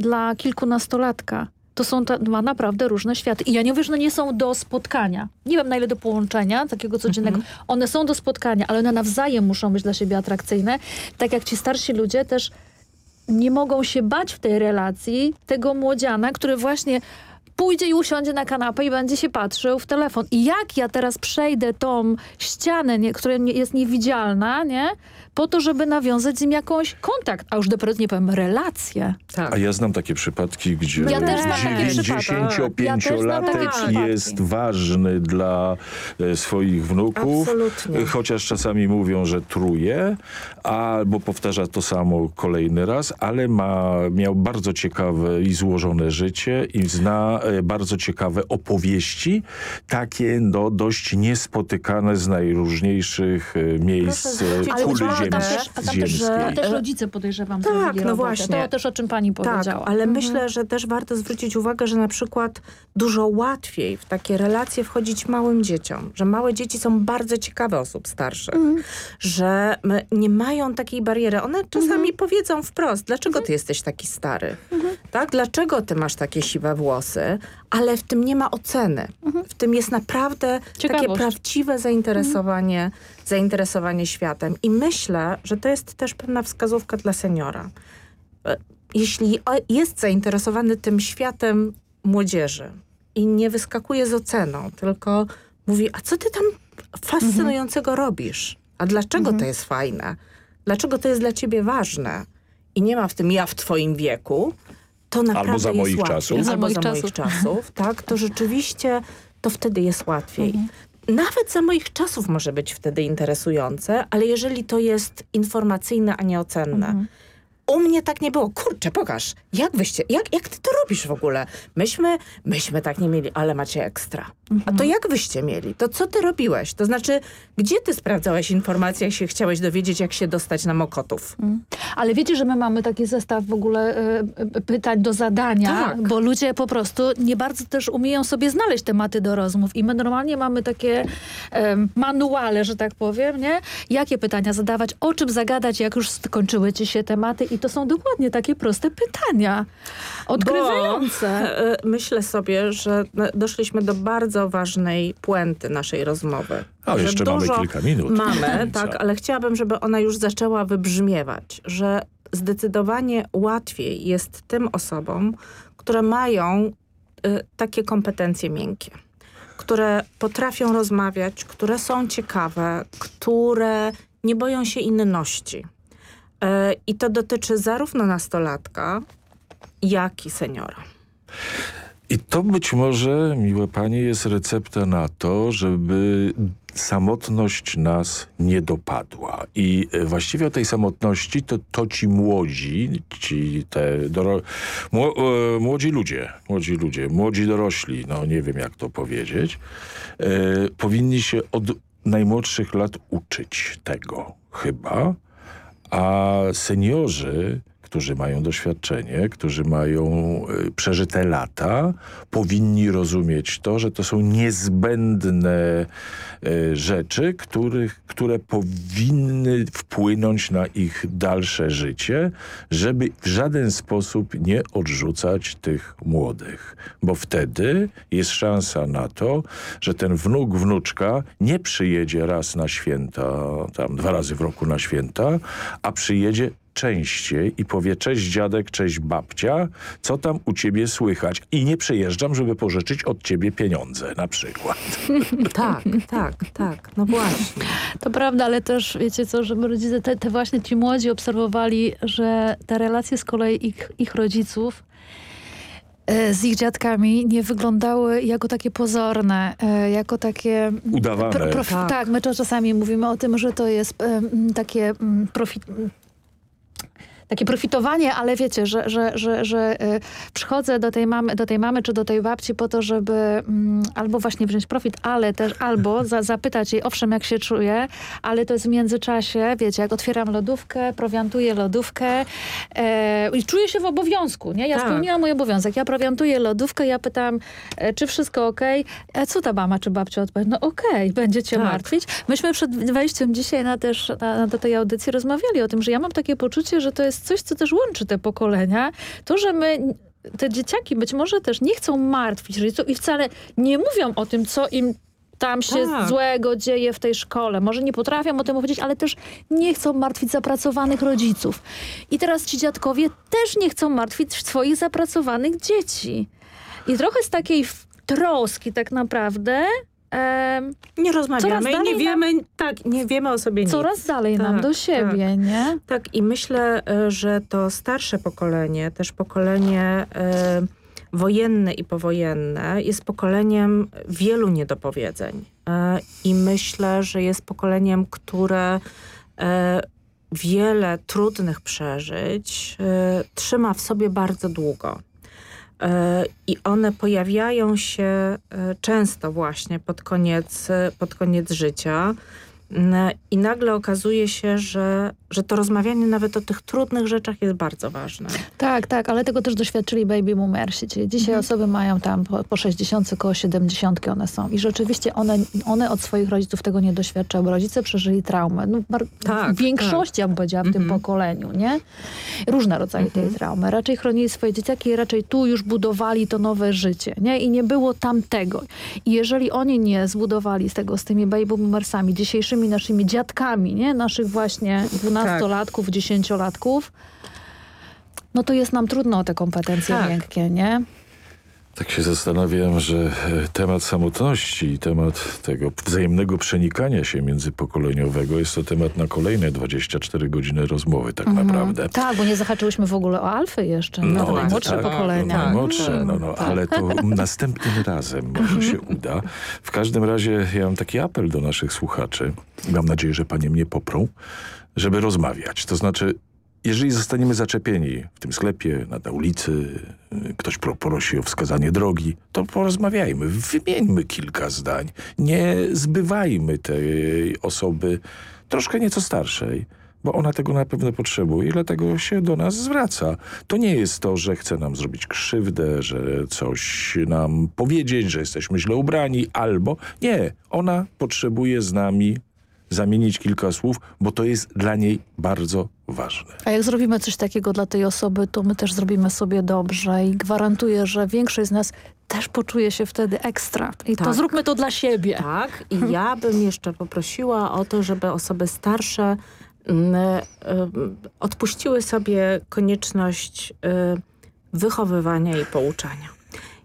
dla kilkunastolatka. To są ma naprawdę różne światy. I ja nie mówię, że one nie są do spotkania. Nie wiem na ile do połączenia, takiego codziennego. One są do spotkania, ale one nawzajem muszą być dla siebie atrakcyjne. Tak jak ci starsi ludzie też nie mogą się bać w tej relacji tego młodziana, który właśnie pójdzie i usiądzie na kanapę i będzie się patrzył w telefon. I jak ja teraz przejdę tą ścianę, nie, która nie, jest niewidzialna, nie? Po to, żeby nawiązać z nim jakąś kontakt, a już dopiero nie powiem relację.
Tak.
A ja znam takie przypadki, gdzie
Ja też znam takie przypadki. Ja też znam takie
95-latek
przypadki.
jest ważny dla e, swoich wnuków,
Absolutnie.
e, chociaż czasami mówią, że truje, albo powtarza to samo kolejny raz, ale ma, miał bardzo ciekawe i złożone życie i zna bardzo ciekawe opowieści, takie no, dość niespotykane z najróżniejszych e, miejsc
Proszę
e,
Ale
kuli ziemi,
też-
też,
ziemskiej.
a też rodzice podejrzewam
Tak, no właśnie.
To też o czym pani
Tak,
powiedziała.
ale
Mhm.
myślę, że też warto zwrócić uwagę, że na przykład dużo łatwiej w takie relacje wchodzić małym dzieciom, że małe dzieci są bardzo ciekawe osób starszych,
Mhm.
że nie mają takiej bariery. One czasami
Mhm.
powiedzą wprost, dlaczego ty jesteś taki stary? Tak? Dlaczego ty masz takie siwe włosy? Ale w tym nie ma oceny. W tym jest naprawdę takie
Mhm. Ciekawość.
prawdziwe zainteresowanie, zainteresowanie światem. I myślę, że to jest też pewna wskazówka dla seniora E, jeśli jest zainteresowany tym światem młodzieży i nie wyskakuje z oceną, tylko mówi, a co ty tam fascynującego robisz? A dlaczego to jest fajne? Dlaczego to jest dla ciebie ważne? I nie ma w tym ja w twoim wieku, to naprawdę
za
jest
moich czasów.
Za
Albo
moich
za moich
czasów.
czasów, tak? To rzeczywiście, to wtedy jest łatwiej. Nawet za moich czasów może być wtedy interesujące, ale jeżeli to jest informacyjne, a nie ocenne. U mnie tak nie było. Kurczę, pokaż. Jak wyście, jak, jak ty to robisz w ogóle? Myśmy, myśmy tak nie mieli, ale macie ekstra. A to jak wyście mieli? To co ty robiłeś? To znaczy, gdzie ty sprawdzałeś informacje, jak się chciałeś dowiedzieć, jak się dostać na Mokotów?
Ale wiecie, że my mamy taki zestaw w ogóle e, pytań do zadania,
Tak.
bo ludzie po prostu nie bardzo też umieją sobie znaleźć tematy do rozmów i my normalnie mamy takie em, manuale, że tak powiem, nie? Jakie pytania zadawać, o czym zagadać, jak już skończyły ci się tematy i to są dokładnie takie proste pytania, odkrywające.
E, Myślę sobie, że doszliśmy do bardzo ważnej puenty naszej rozmowy.
A, jeszcze mamy
dużo
kilka minut.
Mamy, tak, ale chciałabym, żeby ona już zaczęła wybrzmiewać, że zdecydowanie łatwiej jest tym osobom, które mają y, takie kompetencje miękkie, które potrafią rozmawiać, które są ciekawe, które nie boją się inności. Y, I to dotyczy zarówno nastolatka, jak i seniora.
I to być może, miłe panie, jest recepta na to, żeby samotność nas nie dopadła. I e, właściwie o tej samotności to, to ci młodzi, ci te e, młodzi ludzie, młodzi ludzie, młodzi dorośli, no nie wiem jak to powiedzieć, e, powinni się od najmłodszych lat uczyć tego chyba, a seniorzy, którzy mają doświadczenie, którzy mają y, przeżyte lata, powinni rozumieć to, że to są niezbędne y, rzeczy, których, które powinny wpłynąć na ich dalsze życie, żeby w żaden sposób nie odrzucać tych młodych. Bo wtedy jest szansa na to, że ten wnuk, wnuczka nie przyjedzie raz na święta, tam dwa razy w roku na święta, a przyjedzie częściej i powie cześć dziadek, cześć babcia, co tam u ciebie słychać? I nie przyjeżdżam, żeby pożyczyć od ciebie pieniądze na przykład.
Tak, tak, tak, no właśnie.
To prawda, ale też wiecie co, żeby rodzice, te, te właśnie ci młodzi obserwowali, że te relacje z kolei ich, ich rodziców e, z ich dziadkami nie wyglądały jako takie pozorne, e, jako takie...
Udawane.
prof-
Tak.
tak. my to czasami mówimy o tym, że to jest mm, takie mm, profit... Takie profitowanie, ale wiecie, że, że, że, że e, przychodzę do tej, mamy, do tej mamy czy do tej babci po to, żeby mm, albo właśnie wziąć profit, ale też albo za, zapytać jej, owszem, jak się czuje, ale to jest w międzyczasie, wiecie, jak otwieram lodówkę, prowiantuję lodówkę e, i czuję się w obowiązku, nie? Ja
Tak.
spełniłam mój obowiązek. Ja prowiantuję lodówkę, ja pytam, e, czy wszystko okej? E, co ta mama czy babcia odpowie? No okej, będzie cię
Tak.
martwić. Myśmy przed wejściem dzisiaj na, też, na, na do tej audycji rozmawiali o tym, że ja mam takie poczucie, że to jest coś, co też łączy te pokolenia. To, że my te dzieciaki być może też nie chcą martwić rodziców i wcale nie mówią o tym, co im tam się
Tak.
złego dzieje w tej szkole. Może nie potrafią o tym powiedzieć, ale też nie chcą martwić zapracowanych rodziców. I teraz ci dziadkowie też nie chcą martwić swoich zapracowanych dzieci. I trochę z takiej troski tak naprawdę
nie rozmawiamy i nie wiemy, nam, tak, nie wiemy o sobie
Coraz
nic.
dalej tak, nam do siebie,
tak.
nie?
Tak i myślę, e, że to starsze pokolenie, też pokolenie e, wojenne i powojenne jest pokoleniem wielu niedopowiedzeń. E, I myślę, że jest pokoleniem, które wiele trudnych przeżyć trzyma w sobie bardzo długo. E, I one pojawiają się e, często właśnie pod koniec, pod koniec życia. I nagle okazuje się, że, że to rozmawianie nawet o tych trudnych rzeczach jest bardzo ważne.
Tak, tak, ale tego też doświadczyli baby boomersi, czyli dzisiaj mhm. osoby mają tam po, po 60, około 70 one są. I rzeczywiście one, one od swoich rodziców tego nie doświadczały. Rodzice przeżyli traumę. No, tak, w większości, tak. ja bym powiedziała, w mhm. tym pokoleniu, nie? Różne rodzaje mhm. tej traumy. Raczej chronili swoje dzieciaki i raczej tu już budowali to nowe życie, nie? I nie było tamtego. I jeżeli oni nie zbudowali z tego, z tymi baby boomersami, dzisiejszymi naszymi dziadkami, nie? Naszych właśnie dwunastolatków, tak. dziesięciolatków, no to jest nam trudno o te kompetencje tak. miękkie, nie?
Tak się zastanawiam, że e, temat samotności i temat tego wzajemnego przenikania się międzypokoleniowego jest to temat na kolejne 24 godziny rozmowy tak mhm. naprawdę.
Tak, bo nie zahaczyłyśmy w ogóle o alfy jeszcze, no, no najmłodsze tak, pokolenia.
No, najmłodsze, no, no, tak. ale to następnym razem może się uda. W każdym razie ja mam taki apel do naszych słuchaczy. Mam nadzieję, że panie mnie poprą, żeby rozmawiać. To znaczy jeżeli zostaniemy zaczepieni w tym sklepie, na ulicy, ktoś prosi o wskazanie drogi, to porozmawiajmy, wymieńmy kilka zdań. Nie zbywajmy tej osoby troszkę nieco starszej, bo ona tego na pewno potrzebuje i dlatego się do nas zwraca. To nie jest to, że chce nam zrobić krzywdę, że coś nam powiedzieć, że jesteśmy źle ubrani, albo nie, ona potrzebuje z nami zamienić kilka słów, bo to jest dla niej bardzo ważne.
A jak zrobimy coś takiego dla tej osoby, to my też zrobimy sobie dobrze i gwarantuję, że większość z nas też poczuje się wtedy ekstra. I tak. to zróbmy to dla siebie.
Tak i ja bym jeszcze poprosiła o to, żeby osoby starsze mm, y, odpuściły sobie konieczność y, wychowywania i pouczania.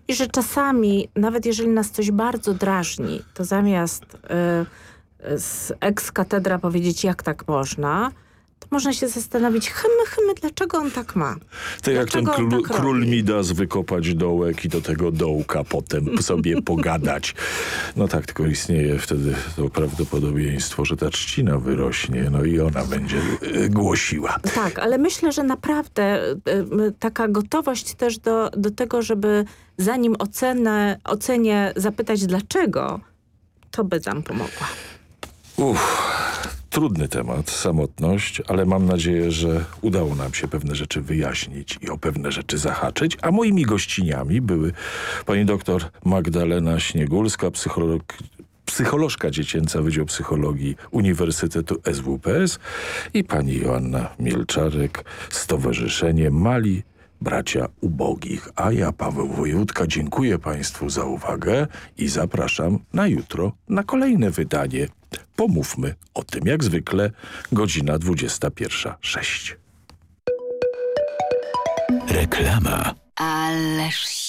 I że czasami, nawet jeżeli nas coś bardzo drażni, to zamiast y, z ex-katedra powiedzieć, jak tak można, to można się zastanowić, chymy, chymy, dlaczego on tak ma?
To jak ten król, tak król Midas wykopać dołek i do tego dołka potem sobie pogadać. No tak, tylko istnieje wtedy to prawdopodobieństwo, że ta trzcina wyrośnie, no i ona będzie y, głosiła.
Tak, ale myślę, że naprawdę y, taka gotowość też do, do tego, żeby zanim ocenę, ocenię zapytać dlaczego, to by nam pomogła.
Uff, trudny temat, samotność, ale mam nadzieję, że udało nam się pewne rzeczy wyjaśnić i o pewne rzeczy zahaczyć. A moimi gościniami były pani doktor Magdalena Śniegulska, psycholog, psycholożka dziecięca Wydział Psychologii Uniwersytetu SWPS i pani Joanna Mielczarek, Stowarzyszenie Mali Bracia Ubogich. A ja, Paweł Wojewódka, dziękuję Państwu za uwagę i zapraszam na jutro na kolejne wydanie Pomówmy o tym jak zwykle, godzina 21.06.
Reklama.
Ależ